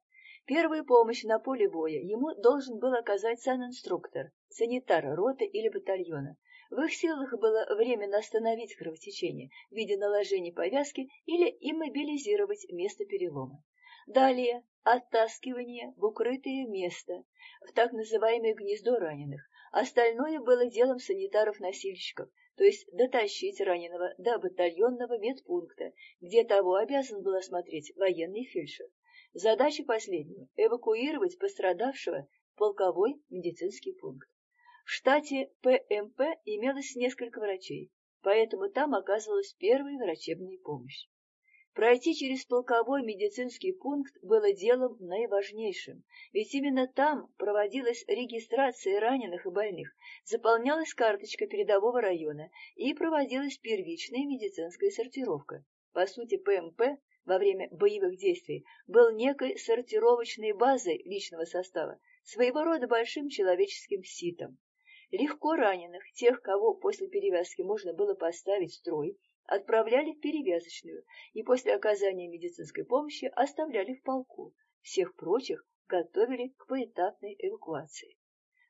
Первую помощь на поле боя ему должен был оказать санинструктор, санитар роты или батальона. В их силах было временно остановить кровотечение в виде наложения повязки или иммобилизировать место перелома. Далее оттаскивание в укрытое место, в так называемое гнездо раненых. Остальное было делом санитаров-носильщиков, то есть дотащить раненого до батальонного медпункта, где того обязан был осмотреть военный фельдшер. Задача последнего – эвакуировать пострадавшего в полковой медицинский пункт. В штате ПМП имелось несколько врачей, поэтому там оказывалась первая врачебная помощь. Пройти через полковой медицинский пункт было делом наиважнейшим, ведь именно там проводилась регистрация раненых и больных, заполнялась карточка передового района и проводилась первичная медицинская сортировка. По сути, ПМП во время боевых действий был некой сортировочной базой личного состава, своего рода большим человеческим ситом. Легко раненых, тех, кого после перевязки можно было поставить в строй, отправляли в перевязочную и после оказания медицинской помощи оставляли в полку. Всех прочих готовили к поэтапной эвакуации.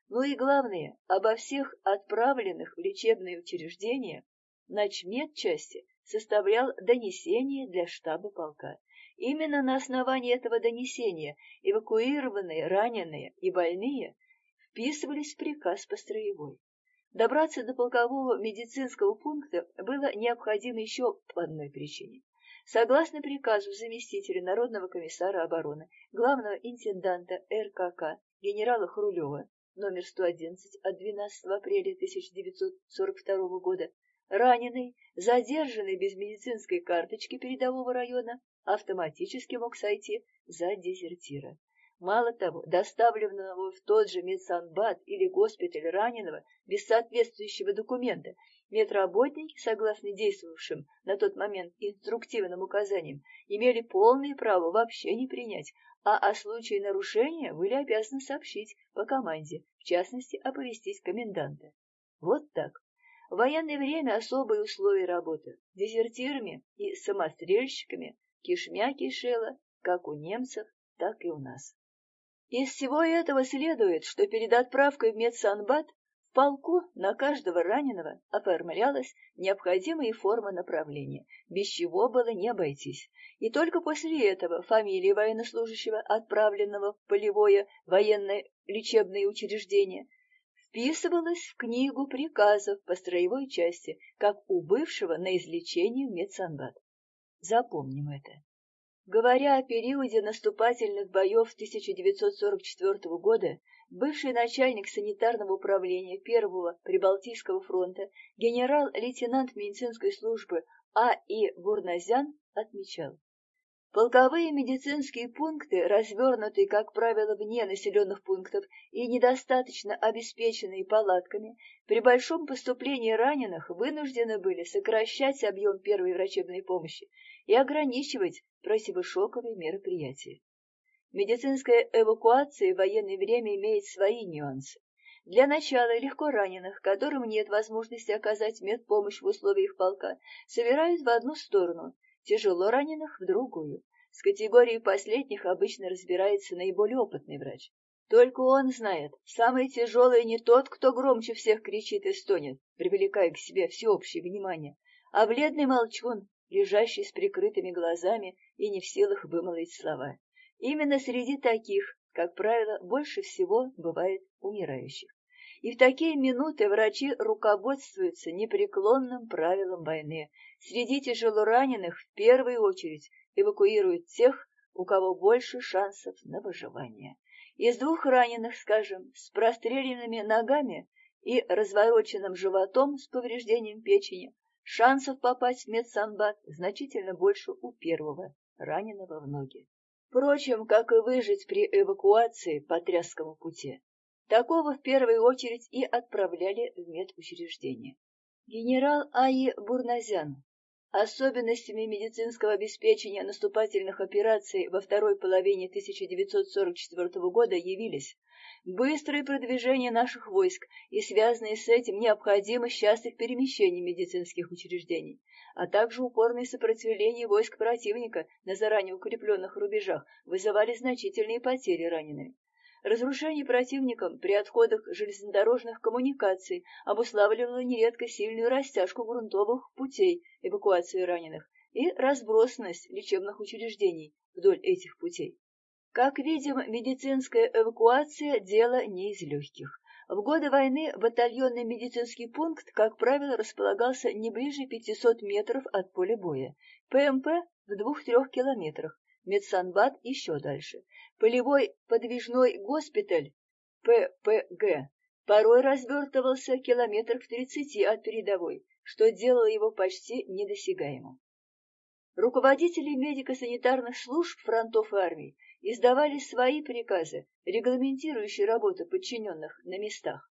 Ну и главное, обо всех отправленных в лечебные учреждения начмед части составлял донесение для штаба полка. Именно на основании этого донесения эвакуированные, раненые и больные вписывались в приказ по строевой. Добраться до полкового медицинского пункта было необходимо еще по одной причине. Согласно приказу заместителя Народного комиссара обороны, главного интенданта РКК генерала Хрулева, номер 111 от 12 апреля 1942 года, раненый, задержанный без медицинской карточки передового района, автоматически мог сойти за дезертира. Мало того, доставленного в тот же медсанбат или госпиталь раненого без соответствующего документа, медработники, согласно действовавшим на тот момент инструктивным указаниям, имели полное право вообще не принять, а о случае нарушения были обязаны сообщить по команде, в частности, оповестить коменданта. Вот так. В военное время особые условия работы. Дезертирами и самострельщиками кишмя кишела как у немцев, так и у нас. Из всего этого следует, что перед отправкой в медсанбат В полку на каждого раненого оформлялась необходимая форма направления, без чего было не обойтись. И только после этого фамилия военнослужащего, отправленного в полевое военное лечебное учреждение, вписывалась в книгу приказов по строевой части, как у бывшего на излечение в медсанбат. Запомним это. Говоря о периоде наступательных боев 1944 года, бывший начальник санитарного управления Первого Прибалтийского фронта, генерал-лейтенант медицинской службы А. И. Бурназян отмечал, Полковые медицинские пункты, развернутые, как правило, вне населенных пунктов и недостаточно обеспеченные палатками, при большом поступлении раненых вынуждены были сокращать объем первой врачебной помощи и ограничивать противошоковые мероприятия. Медицинская эвакуация в военное время имеет свои нюансы. Для начала легко раненых, которым нет возможности оказать медпомощь в условиях полка, собирают в одну сторону, тяжело раненых в другую. С категорией последних обычно разбирается наиболее опытный врач. Только он знает, самый тяжелый не тот, кто громче всех кричит и стонет, привлекая к себе всеобщее внимание, а бледный молчун, лежащий с прикрытыми глазами и не в силах вымолвить слова. Именно среди таких, как правило, больше всего бывает умирающих. И в такие минуты врачи руководствуются непреклонным правилом войны. Среди тяжелораненых в первую очередь эвакуируют тех, у кого больше шансов на выживание. Из двух раненых, скажем, с простреленными ногами и развороченным животом с повреждением печени, шансов попасть в медсанбат значительно больше у первого, раненого в ноги. Впрочем, как и выжить при эвакуации по Трясскому пути. Такого в первую очередь и отправляли в медучреждение. Генерал Аи Бурназян Особенностями медицинского обеспечения наступательных операций во второй половине 1944 года явились быстрое продвижение наших войск и связанные с этим необходимость частых перемещений медицинских учреждений, а также упорное сопротивление войск противника на заранее укрепленных рубежах вызывали значительные потери ранеными. Разрушение противником при отходах железнодорожных коммуникаций обуславливало нередко сильную растяжку грунтовых путей эвакуации раненых и разбросанность лечебных учреждений вдоль этих путей. Как видим, медицинская эвакуация – дело не из легких. В годы войны батальонный медицинский пункт, как правило, располагался не ближе 500 метров от поля боя, ПМП в двух-трех километрах, медсанбат еще дальше. Полевой подвижной госпиталь ППГ порой развертывался километров в тридцати от передовой, что делало его почти недосягаемым. Руководители медико-санитарных служб фронтов и армий издавали свои приказы, регламентирующие работу подчиненных на местах.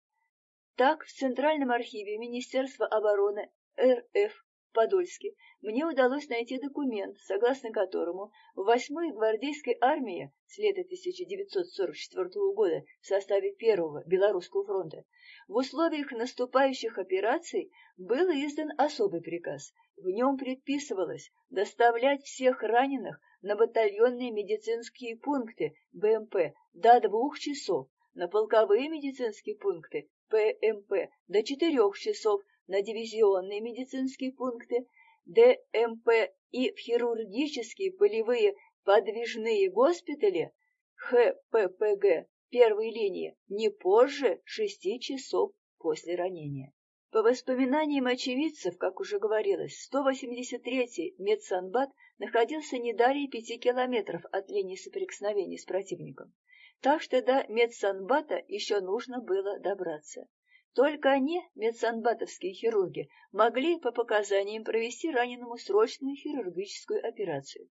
Так, в Центральном архиве Министерства обороны РФ Подольске мне удалось найти документ, согласно которому в 8-й гвардейской армии с лета 1944 года в составе Первого Белорусского фронта в условиях наступающих операций был издан особый приказ. В нем предписывалось доставлять всех раненых на батальонные медицинские пункты БМП до двух часов, на полковые медицинские пункты ПМП до четырех часов на дивизионные медицинские пункты, ДМП и в хирургические полевые подвижные госпитали ХППГ первой линии не позже шести часов после ранения. По воспоминаниям очевидцев, как уже говорилось, 183-й медсанбат находился не далее пяти километров от линии соприкосновения с противником, так что до медсанбата еще нужно было добраться. Только они, медсанбатовские хирурги, могли по показаниям провести раненому срочную хирургическую операцию.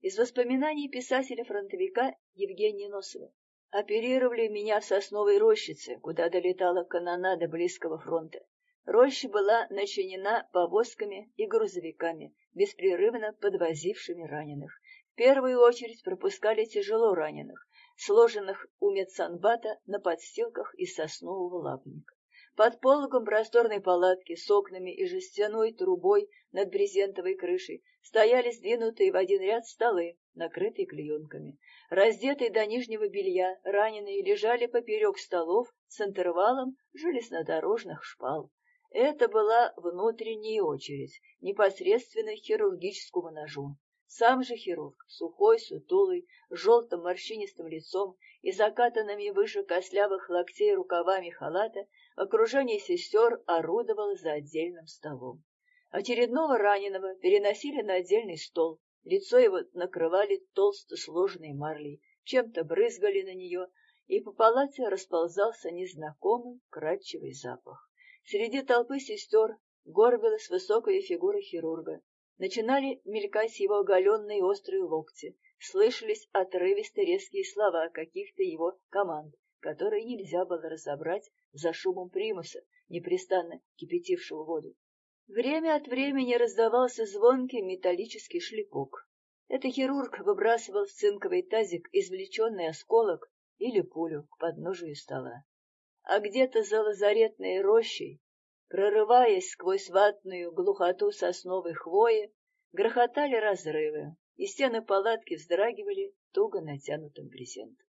Из воспоминаний писателя-фронтовика Евгения Носова. Оперировали меня в сосновой рощице, куда долетала канонада близкого фронта. Роща была начинена повозками и грузовиками, беспрерывно подвозившими раненых. В первую очередь пропускали тяжело раненых, сложенных у медсанбата на подстилках из соснового лапника. Под пологом просторной палатки с окнами и жестяной трубой над брезентовой крышей стояли сдвинутые в один ряд столы, накрытые клеенками. Раздетые до нижнего белья, раненые лежали поперек столов с интервалом железнодорожных шпал. Это была внутренняя очередь, непосредственно хирургическому ножу. Сам же хирург, сухой, сутулый, с желтым морщинистым лицом и закатанными выше костлявых локтей рукавами халата, окружении сестер орудовал за отдельным столом. Очередного раненого переносили на отдельный стол, лицо его накрывали толсто сложенной марлей, чем-то брызгали на нее, и по палате расползался незнакомый кратчевый запах. Среди толпы сестер горбилась высокая фигура хирурга. Начинали мелькать его оголенные острые локти, слышались отрывистые резкие слова каких-то его команд, которые нельзя было разобрать за шумом примуса, непрестанно кипятившего воду. Время от времени раздавался звонкий металлический шлепок. Это хирург выбрасывал в цинковый тазик извлеченный осколок или пулю к подножию стола. А где-то за лазаретной рощей, прорываясь сквозь ватную глухоту сосновой хвои, грохотали разрывы, и стены палатки вздрагивали туго натянутым брезентом.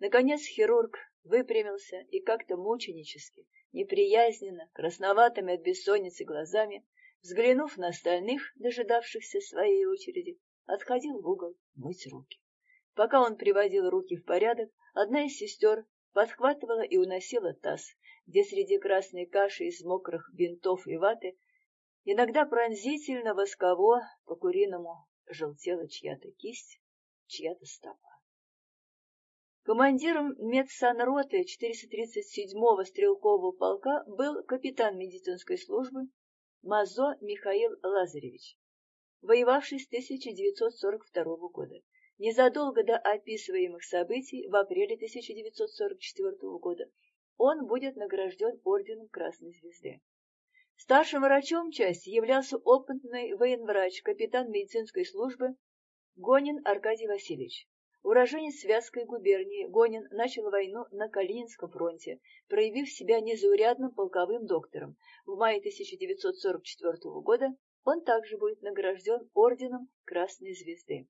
Наконец хирург выпрямился и как-то мученически, неприязненно, красноватыми от бессонницы глазами, взглянув на остальных, дожидавшихся своей очереди, отходил в угол мыть руки. Пока он приводил руки в порядок, одна из сестер подхватывала и уносила таз, где среди красной каши из мокрых бинтов и ваты иногда пронзительно восково по-куриному желтела чья-то кисть, чья-то стопа. Командиром медсанроты 437-го стрелкового полка был капитан медицинской службы Мазо Михаил Лазаревич, воевавший с 1942 года. Незадолго до описываемых событий в апреле 1944 года он будет награжден орденом Красной Звезды. Старшим врачом части являлся опытный военврач, капитан медицинской службы Гонин Аркадий Васильевич. Уроженец Связской губернии, Гонин начал войну на Калининском фронте, проявив себя незаурядным полковым доктором. В мае 1944 года он также будет награжден орденом Красной Звезды.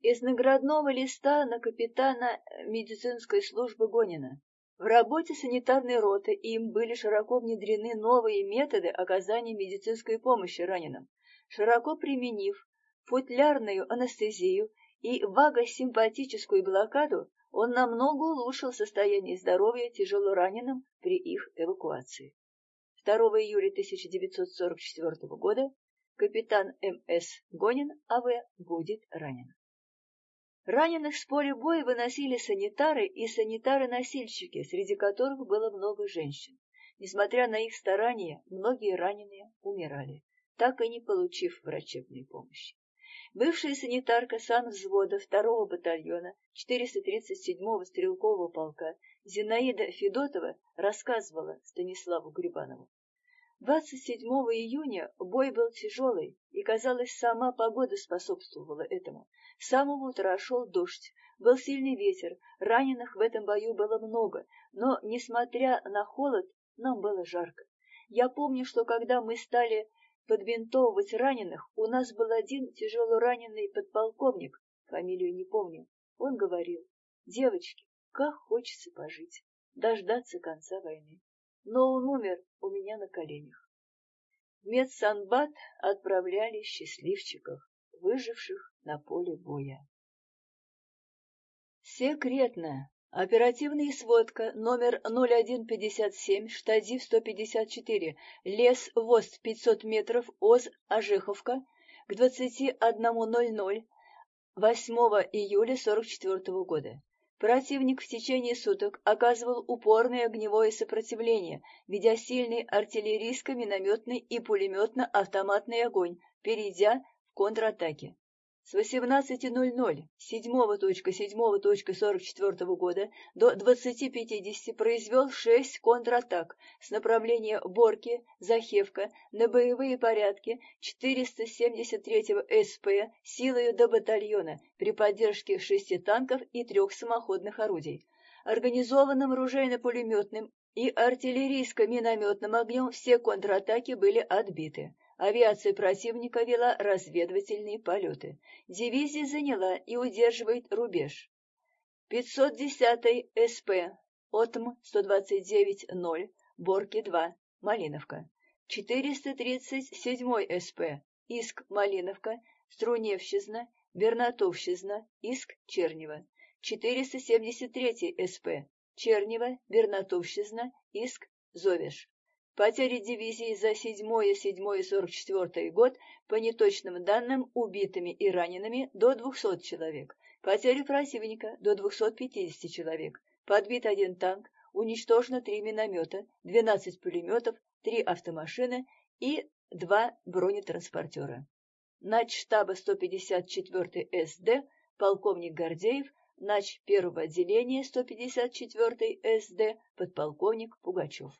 Из наградного листа на капитана медицинской службы Гонина. В работе санитарной роты им были широко внедрены новые методы оказания медицинской помощи раненым, широко применив футлярную анестезию и вагосимпатическую блокаду он намного улучшил состояние здоровья тяжело раненым при их эвакуации. 2 июля 1944 года капитан М.С. Гонин А.В. будет ранен. Раненых с поля боя выносили санитары и санитары-носильщики, среди которых было много женщин. Несмотря на их старания, многие раненые умирали, так и не получив врачебной помощи. Бывшая санитарка санвзвода 2-го батальона 437-го стрелкового полка Зинаида Федотова рассказывала Станиславу Грибанову. 27 июня бой был тяжелый, и, казалось, сама погода способствовала этому. С самого утра шел дождь, был сильный ветер, раненых в этом бою было много, но, несмотря на холод, нам было жарко. Я помню, что когда мы стали подбинтовывать раненых, у нас был один тяжело раненый подполковник, фамилию не помню. Он говорил, девочки, как хочется пожить, дождаться конца войны. Но он умер у меня на коленях. В медсанбат отправляли счастливчиков, выживших на поле боя. Секретно Оперативная сводка номер 0157, штадив 154, лес ВОСТ 500 метров, ОЗ Ажиховка, к 21.00 8 июля 44 года. Противник в течение суток оказывал упорное огневое сопротивление, ведя сильный артиллерийско-минометный и пулеметно-автоматный огонь, перейдя в контратаки. С 18.00 7.7.44 года до 20.50 произвел шесть контратак с направления Борки, Захевка на боевые порядки 473-го СП силою до батальона при поддержке шести танков и трех самоходных орудий. Организованным оружейно-пулеметным и артиллерийско-минометным огнем все контратаки были отбиты. Авиация противника вела разведывательные полеты. Дивизия заняла и удерживает рубеж. 510 СП, ОТМ 129-0, Борки-2, Малиновка. 437 СП, Иск Малиновка, Струневщизна, Бернатовщизна, Иск Чернева. 473 СП, Чернева, Бернатовщизна, Иск Зовеш. Потери дивизии за 7-7-44 год по неточным данным убитыми и ранеными до 200 человек. Потери противника до 250 человек. Подбит один танк, уничтожено три миномета, 12 пулеметов, три автомашины и два бронетранспортера. Начштаба 154 СД полковник Гордеев, нач первого отделения 154 СД подполковник Пугачев.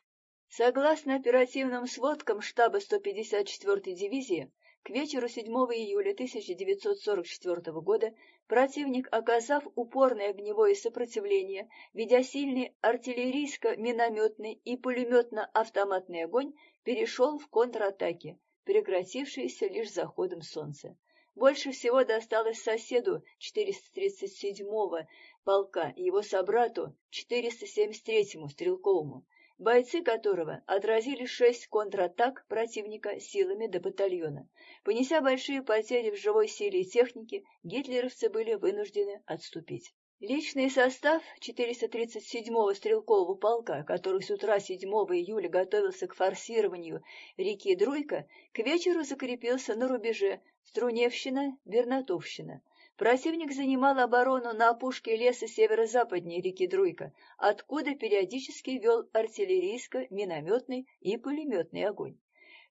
Согласно оперативным сводкам штаба 154-й дивизии, к вечеру 7 июля 1944 года противник, оказав упорное огневое сопротивление, ведя сильный артиллерийско-минометный и пулеметно-автоматный огонь, перешел в контратаки, прекратившиеся лишь заходом солнца. Больше всего досталось соседу 437-го полка и его собрату 473-му стрелковому бойцы которого отразили шесть контратак противника силами до батальона. Понеся большие потери в живой силе и технике, гитлеровцы были вынуждены отступить. Личный состав 437-го стрелкового полка, который с утра 7 июля готовился к форсированию реки Друйка, к вечеру закрепился на рубеже Струневщина-Бернатовщина. Противник занимал оборону на опушке леса северо-западнее реки Друйка, откуда периодически вел артиллерийско-минометный и пулеметный огонь.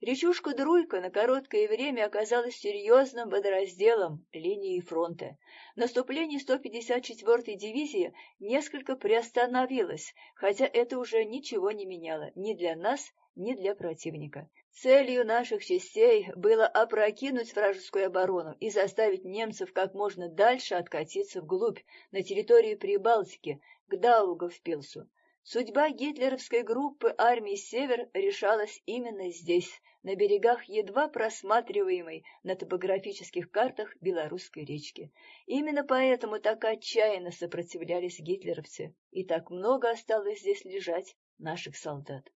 Речушка Друйка на короткое время оказалась серьезным водоразделом линии фронта. Наступление 154-й дивизии несколько приостановилось, хотя это уже ничего не меняло ни для нас, ни для противника. Целью наших частей было опрокинуть вражескую оборону и заставить немцев как можно дальше откатиться вглубь, на территорию Прибалтики, к Даугавпилсу. Судьба гитлеровской группы армии «Север» решалась именно здесь, на берегах едва просматриваемой на топографических картах Белорусской речки. Именно поэтому так отчаянно сопротивлялись гитлеровцы, и так много осталось здесь лежать наших солдат.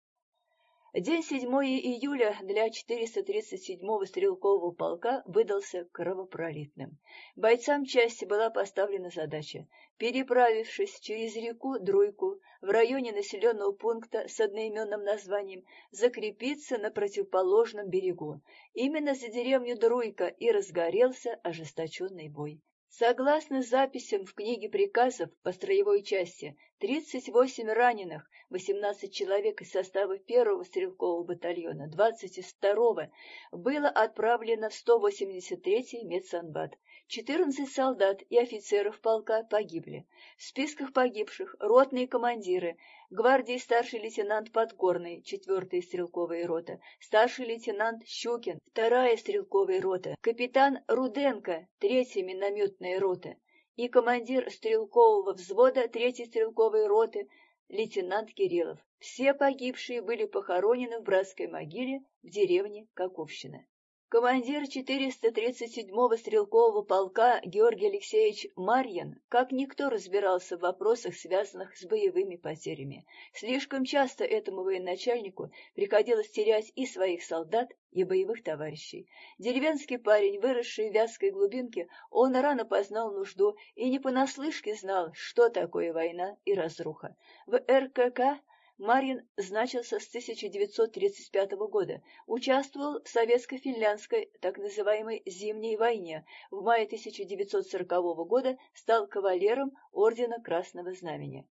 День 7 июля для 437-го стрелкового полка выдался кровопролитным. Бойцам части была поставлена задача, переправившись через реку Друйку в районе населенного пункта с одноименным названием, закрепиться на противоположном берегу. Именно за деревню Друйка и разгорелся ожесточенный бой. Согласно записям в книге приказов по строевой части, 38 раненых, 18 человек из состава 1-го стрелкового батальона, 20 из 2-го, было отправлено в 183-й медсанбат. 14 солдат и офицеров полка погибли. В списках погибших ротные командиры, гвардии старший лейтенант Подгорный, 4-я стрелковая рота, старший лейтенант Щукин, 2-я стрелковая рота, капитан Руденко, 3-я минометная рота и командир стрелкового взвода 3-й стрелковой роты лейтенант Кириллов. Все погибшие были похоронены в братской могиле в деревне Каковщина. Командир 437-го стрелкового полка Георгий Алексеевич Марьин как никто разбирался в вопросах, связанных с боевыми потерями. Слишком часто этому военачальнику приходилось терять и своих солдат, и боевых товарищей. Деревенский парень, выросший в вязкой глубинке, он рано познал нужду и не понаслышке знал, что такое война и разруха. В РКК Марин значился с 1935 года, участвовал в советско-финляндской так называемой «зимней войне», в мае 1940 года стал кавалером Ордена Красного Знамени.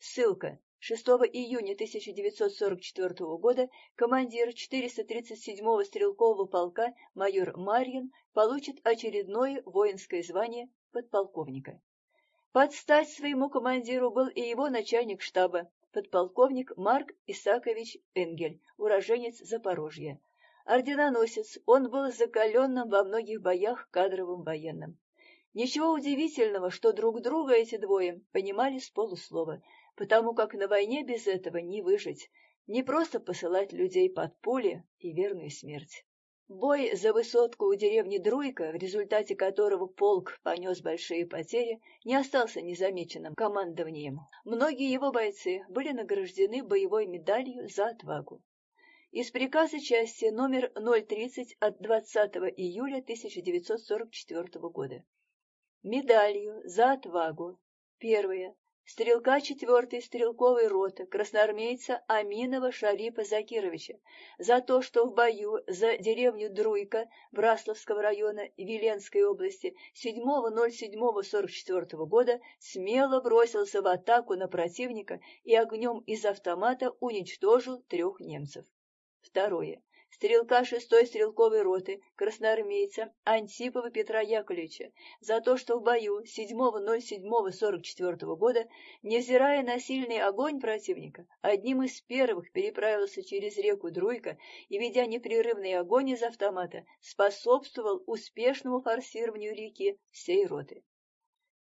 Ссылка. 6 июня 1944 года командир 437-го стрелкового полка майор Марьин получит очередное воинское звание подполковника. Под стать своему командиру был и его начальник штаба, подполковник Марк Исакович Энгель, уроженец Запорожья. Орденоносец, он был закаленным во многих боях кадровым военным. Ничего удивительного, что друг друга эти двое понимали с полуслова. потому как на войне без этого не выжить, не просто посылать людей под пули и верную смерть. Бой за высотку у деревни Друйка, в результате которого полк понес большие потери, не остался незамеченным командованием. Многие его бойцы были награждены боевой медалью за отвагу. Из приказа части номер 030 от 20 июля 1944 года. Медалью за отвагу. Первое стрелка 4-й стрелковой роты красноармейца Аминова Шарипа Закировича за то, что в бою за деревню Друйка Брасловского района Виленской области 7.07.44 года смело бросился в атаку на противника и огнем из автомата уничтожил трех немцев. Второе стрелка шестой стрелковой роты красноармейца Антипова Петра Яковлевича за то, что в бою 7.07.44 года, невзирая на сильный огонь противника, одним из первых переправился через реку Друйка и, ведя непрерывный огонь из автомата, способствовал успешному форсированию реки всей роты.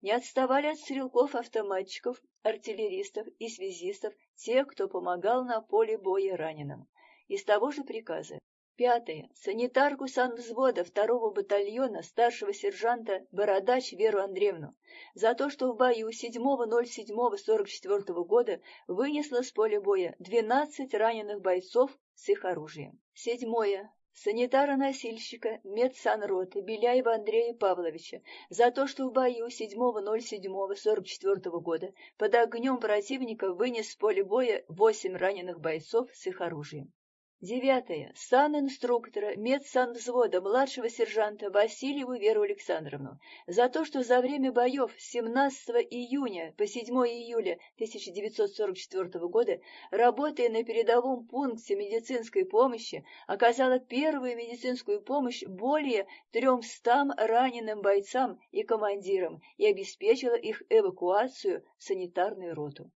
Не отставали от стрелков-автоматчиков, артиллеристов и связистов те, кто помогал на поле боя раненым из того же приказа. Пятое. Санитарку санвзвода второго батальона старшего сержанта Бородач Веру Андреевну за то, что в бою 7.07.44 года вынесла с поля боя 12 раненых бойцов с их оружием. Седьмое санитара-носильщика медсанроты Беляева Андрея Павловича за то, что в бою 7.07.44 года под огнем противника вынес с поля боя 8 раненых бойцов с их оружием. Девятое. Сан-инструктора медсанвзвода младшего сержанта Васильеву Веру Александровну за то, что за время боев с 17 июня по 7 июля 1944 года, работая на передовом пункте медицинской помощи, оказала первую медицинскую помощь более 300 раненым бойцам и командирам и обеспечила их эвакуацию в санитарную роту.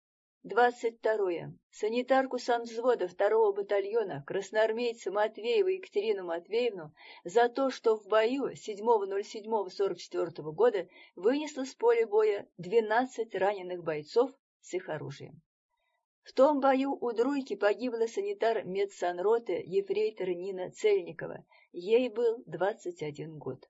Двадцать второе. Санитарку санвзвода второго батальона красноармейца Матвеева Екатерину Матвеевну за то, что в бою 7.07.44 года вынесла с поля боя 12 раненых бойцов с их оружием. В том бою у Друйки погибла санитар медсанроты ефрейтор Нина Цельникова. Ей был 21 год.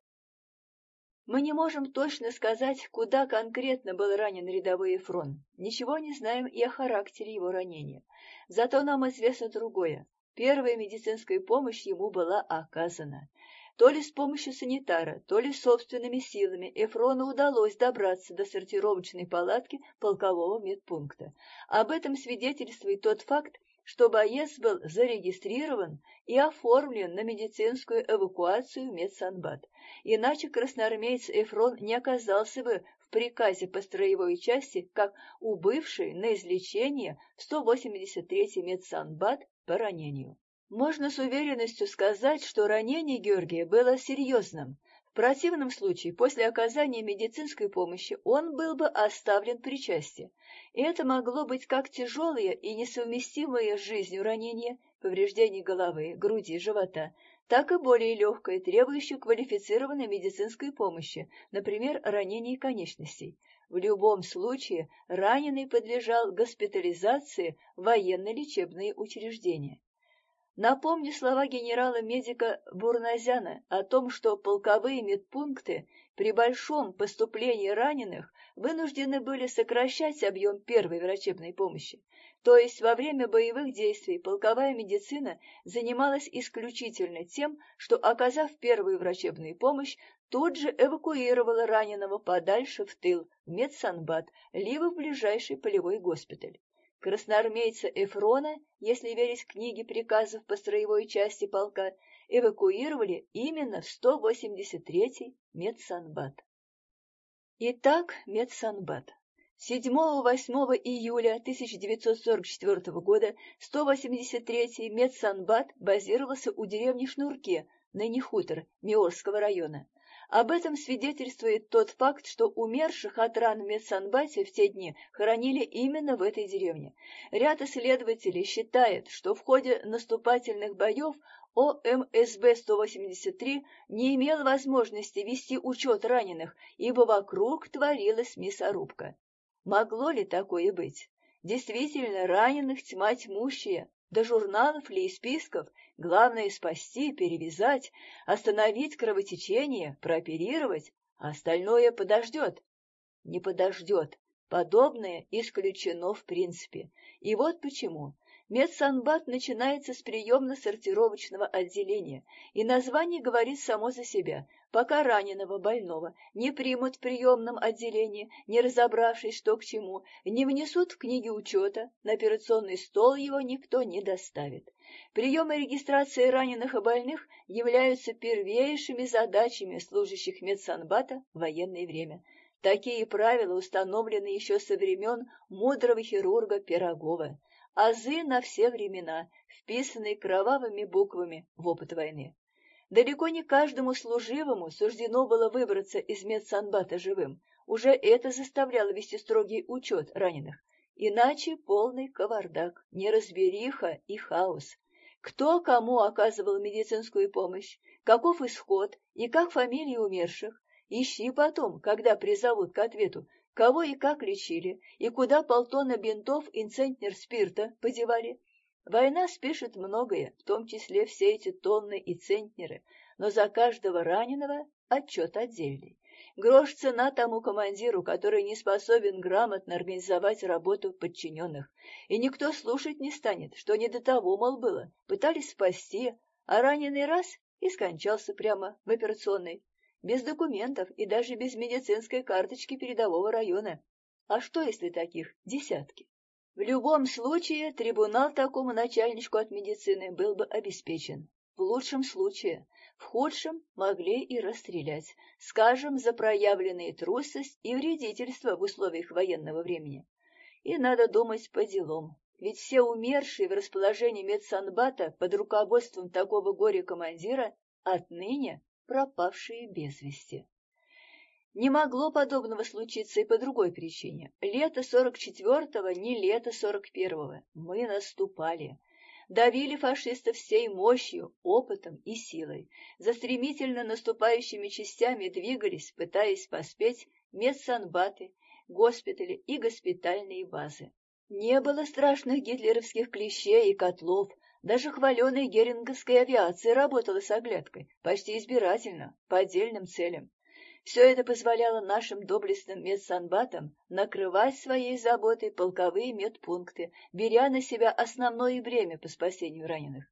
Мы не можем точно сказать, куда конкретно был ранен рядовой Эфрон. Ничего не знаем и о характере его ранения. Зато нам известно другое. Первая медицинская помощь ему была оказана. То ли с помощью санитара, то ли собственными силами Эфрону удалось добраться до сортировочной палатки полкового медпункта. Об этом свидетельствует тот факт, что боец был зарегистрирован и оформлен на медицинскую эвакуацию в медсанбат. Иначе красноармеец Эфрон не оказался бы в приказе по строевой части, как убывший на излечение в 183-й медсанбат по ранению. Можно с уверенностью сказать, что ранение Георгия было серьезным, в противном случае, после оказания медицинской помощи, он был бы оставлен при части. И это могло быть как тяжелое и несовместимое с жизнью ранение, повреждение головы, груди, живота, так и более легкое, требующее квалифицированной медицинской помощи, например, ранение конечностей. В любом случае раненый подлежал госпитализации в военно-лечебные учреждения. Напомню слова генерала-медика Бурназяна о том, что полковые медпункты при большом поступлении раненых вынуждены были сокращать объем первой врачебной помощи. То есть во время боевых действий полковая медицина занималась исключительно тем, что, оказав первую врачебную помощь, тут же эвакуировала раненого подальше в тыл, в медсанбат, либо в ближайший полевой госпиталь. Красноармейца Эфрона, если верить книге приказов по строевой части полка, эвакуировали именно в 183-й медсанбат. Итак, медсанбат. 7-8 июля 1944 года 183-й медсанбат базировался у деревни Шнурке, ныне хутор, Миорского района. Об этом свидетельствует тот факт, что умерших от ран в Медсанбате в те дни хоронили именно в этой деревне. Ряд исследователей считает, что в ходе наступательных боев ОМСБ-183 не имел возможности вести учет раненых, ибо вокруг творилась мясорубка. Могло ли такое быть? Действительно, раненых тьма тьмущая, до журналов ли и списков главное спасти, перевязать, остановить кровотечение, прооперировать, а остальное подождет. Не подождет. Подобное исключено в принципе. И вот почему. Медсанбат начинается с приемно-сортировочного отделения, и название говорит само за себя. Пока раненого больного не примут в приемном отделении, не разобравшись, что к чему, не внесут в книги учета, на операционный стол его никто не доставит. Прием и регистрация раненых и больных являются первейшими задачами служащих медсанбата в военное время. Такие правила установлены еще со времен мудрого хирурга Пирогова азы на все времена, вписанные кровавыми буквами в опыт войны. Далеко не каждому служивому суждено было выбраться из медсанбата живым. Уже это заставляло вести строгий учет раненых. Иначе полный кавардак, неразбериха и хаос. Кто кому оказывал медицинскую помощь, каков исход и как фамилии умерших, ищи потом, когда призовут к ответу, кого и как лечили, и куда полтона бинтов и центнер спирта подевали. Война спешит многое, в том числе все эти тонны и центнеры, но за каждого раненого отчет отдельный. Грош цена тому командиру, который не способен грамотно организовать работу подчиненных. И никто слушать не станет, что не до того, мол, было. Пытались спасти, а раненый раз и скончался прямо в операционной без документов и даже без медицинской карточки передового района. А что, если таких десятки? В любом случае, трибунал такому начальнику от медицины был бы обеспечен. В лучшем случае, в худшем могли и расстрелять, скажем, за проявленные трусость и вредительство в условиях военного времени. И надо думать по делам, ведь все умершие в расположении медсанбата под руководством такого горя-командира отныне пропавшие без вести. Не могло подобного случиться и по другой причине. Лето 44-го не лето 41-го. Мы наступали. Давили фашистов всей мощью, опытом и силой. За стремительно наступающими частями двигались, пытаясь поспеть медсанбаты, госпитали и госпитальные базы. Не было страшных гитлеровских клещей и котлов, даже хваленая геринговская авиация работала с оглядкой, почти избирательно, по отдельным целям. Все это позволяло нашим доблестным медсанбатам накрывать своей заботой полковые медпункты, беря на себя основное бремя по спасению раненых.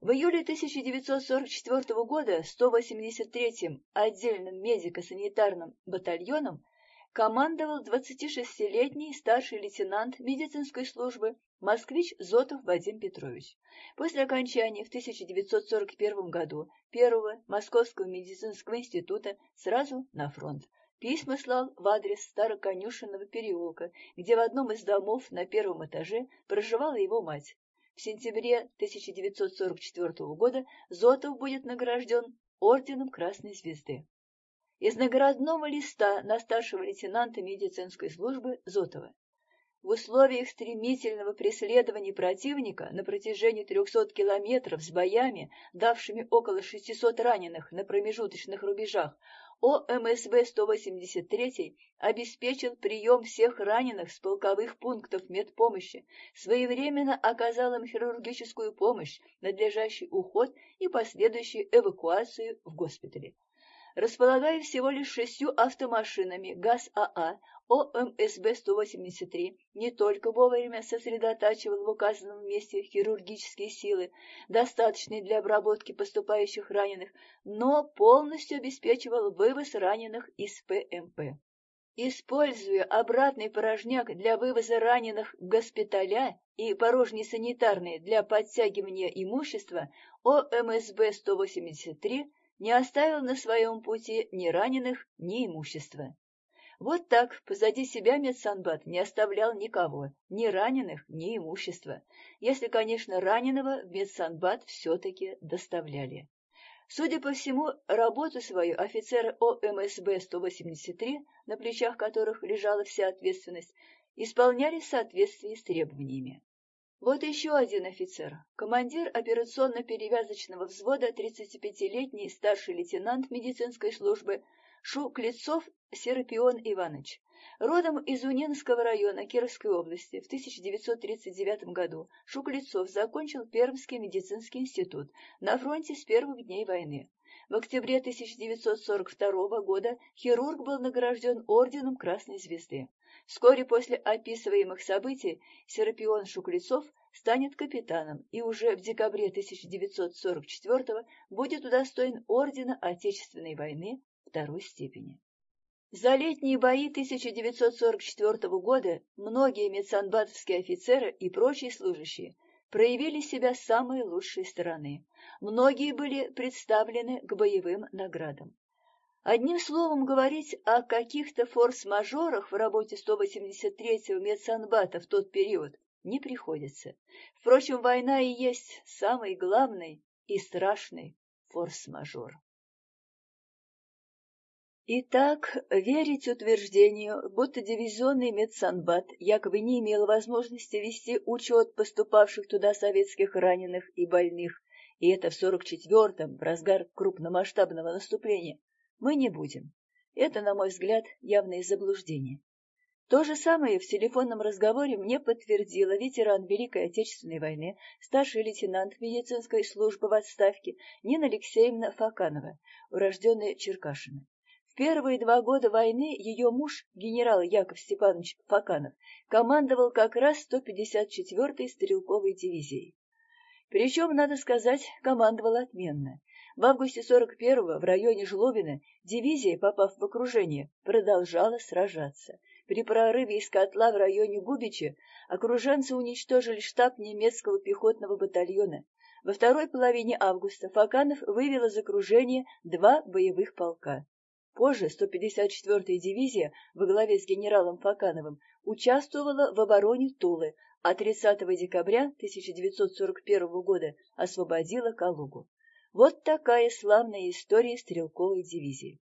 В июле 1944 года 183-м отдельным медико-санитарным батальоном командовал 26-летний старший лейтенант медицинской службы москвич Зотов Вадим Петрович. После окончания в 1941 году первого Московского медицинского института сразу на фронт. Письма слал в адрес Староконюшенного переулка, где в одном из домов на первом этаже проживала его мать. В сентябре 1944 года Зотов будет награжден орденом Красной Звезды из наградного листа на старшего лейтенанта медицинской службы Зотова. В условиях стремительного преследования противника на протяжении 300 километров с боями, давшими около 600 раненых на промежуточных рубежах, ОМСБ-183 обеспечил прием всех раненых с полковых пунктов медпомощи, своевременно оказал им хирургическую помощь, надлежащий уход и последующую эвакуацию в госпитале располагая всего лишь шестью автомашинами ГАЗ-АА, ОМСБ-183 не только вовремя сосредотачивал в указанном месте хирургические силы, достаточные для обработки поступающих раненых, но полностью обеспечивал вывоз раненых из ПМП. Используя обратный порожняк для вывоза раненых в госпиталя и порожний санитарный для подтягивания имущества, ОМСБ-183 не оставил на своем пути ни раненых, ни имущества. Вот так позади себя медсанбат не оставлял никого, ни раненых, ни имущества, если, конечно, раненого в медсанбат все-таки доставляли. Судя по всему, работу свою офицеры ОМСБ-183, на плечах которых лежала вся ответственность, исполняли в соответствии с требованиями. Вот еще один офицер, командир операционно-перевязочного взвода, 35-летний старший лейтенант медицинской службы Шуклецов Серапион Иванович. Родом из Унинского района Кировской области в 1939 году Шуклецов закончил Пермский медицинский институт на фронте с первых дней войны. В октябре 1942 года хирург был награжден орденом Красной Звезды. Вскоре после описываемых событий Серапион Шуклецов станет капитаном и уже в декабре 1944 будет удостоен ордена Отечественной войны второй степени. За летние бои 1944 года многие медсанбатовские офицеры и прочие служащие проявили себя с самой лучшей стороны. Многие были представлены к боевым наградам. Одним словом, говорить о каких-то форс-мажорах в работе 183-го медсанбата в тот период не приходится. Впрочем, война и есть самый главный и страшный форс-мажор. Итак, верить утверждению, будто дивизионный медсанбат якобы не имел возможности вести учет поступавших туда советских раненых и больных, и это в 44-м, в разгар крупномасштабного наступления, мы не будем. Это, на мой взгляд, явное заблуждение. То же самое в телефонном разговоре мне подтвердила ветеран Великой Отечественной войны, старший лейтенант медицинской службы в отставке Нина Алексеевна Факанова, урожденная Черкашина. В первые два года войны ее муж, генерал Яков Степанович Факанов, командовал как раз 154-й стрелковой дивизией. Причем, надо сказать, командовал отменно. В августе 41-го в районе Жлобина дивизия, попав в окружение, продолжала сражаться. При прорыве из котла в районе Губича окруженцы уничтожили штаб немецкого пехотного батальона. Во второй половине августа Факанов вывел из окружения два боевых полка. Позже 154-я дивизия во главе с генералом Факановым участвовала в обороне Тулы, а 30 декабря 1941 года освободила Калугу. Вот такая славная история стрелковой дивизии.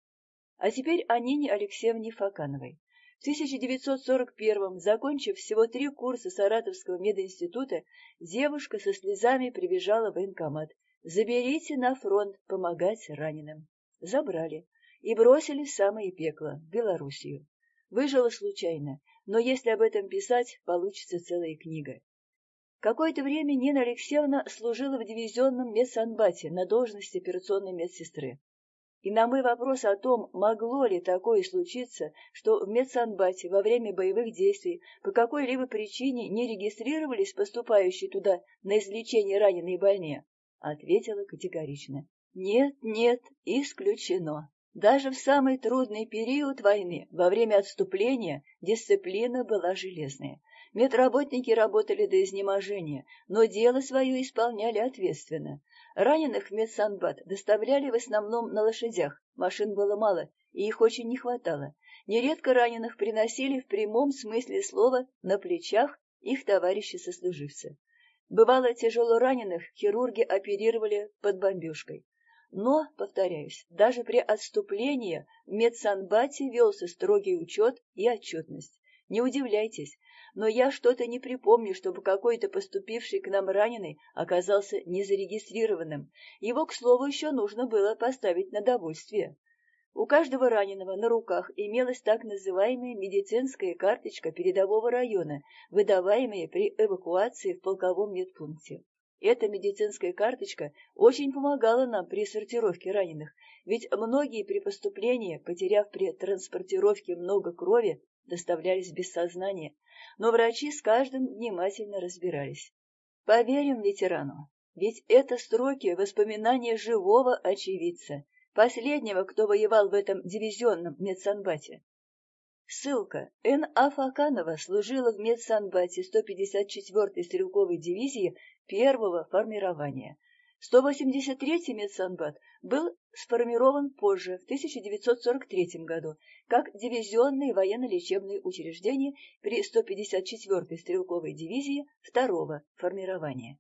А теперь о Нине Алексеевне Факановой. В 1941-м, закончив всего три курса Саратовского мединститута, девушка со слезами прибежала в военкомат. «Заберите на фронт помогать раненым». Забрали и бросили в самое пекло, Белоруссию. Выжила случайно, но если об этом писать, получится целая книга. Какое-то время Нина Алексеевна служила в дивизионном медсанбате на должности операционной медсестры. И на мой вопрос о том, могло ли такое случиться, что в медсанбате во время боевых действий по какой-либо причине не регистрировались поступающие туда на излечение раненые больные, ответила категорично. Нет, нет, исключено. Даже в самый трудный период войны, во время отступления, дисциплина была железная. Медработники работали до изнеможения, но дело свое исполняли ответственно. Раненых в медсанбат доставляли в основном на лошадях, машин было мало, и их очень не хватало. Нередко раненых приносили в прямом смысле слова на плечах их товарищи-сослуживцы. Бывало, тяжело раненых хирурги оперировали под бомбежкой. Но, повторяюсь, даже при отступлении в медсанбате велся строгий учет и отчетность. Не удивляйтесь, но я что-то не припомню, чтобы какой-то поступивший к нам раненый оказался незарегистрированным. Его, к слову, еще нужно было поставить на довольствие. У каждого раненого на руках имелась так называемая медицинская карточка передового района, выдаваемая при эвакуации в полковом медпункте. Эта медицинская карточка очень помогала нам при сортировке раненых, ведь многие при поступлении, потеряв при транспортировке много крови, доставлялись без сознания, но врачи с каждым внимательно разбирались. Поверим ветерану, ведь это строки воспоминания живого очевидца, последнего, кто воевал в этом дивизионном медсанбате. Ссылка. Н. А. Факанова служила в медсанбате 154-й стрелковой дивизии первого формирования. 183-й медсанбат был сформирован позже, в 1943 году, как дивизионное военно-лечебное учреждение при 154-й стрелковой дивизии второго формирования.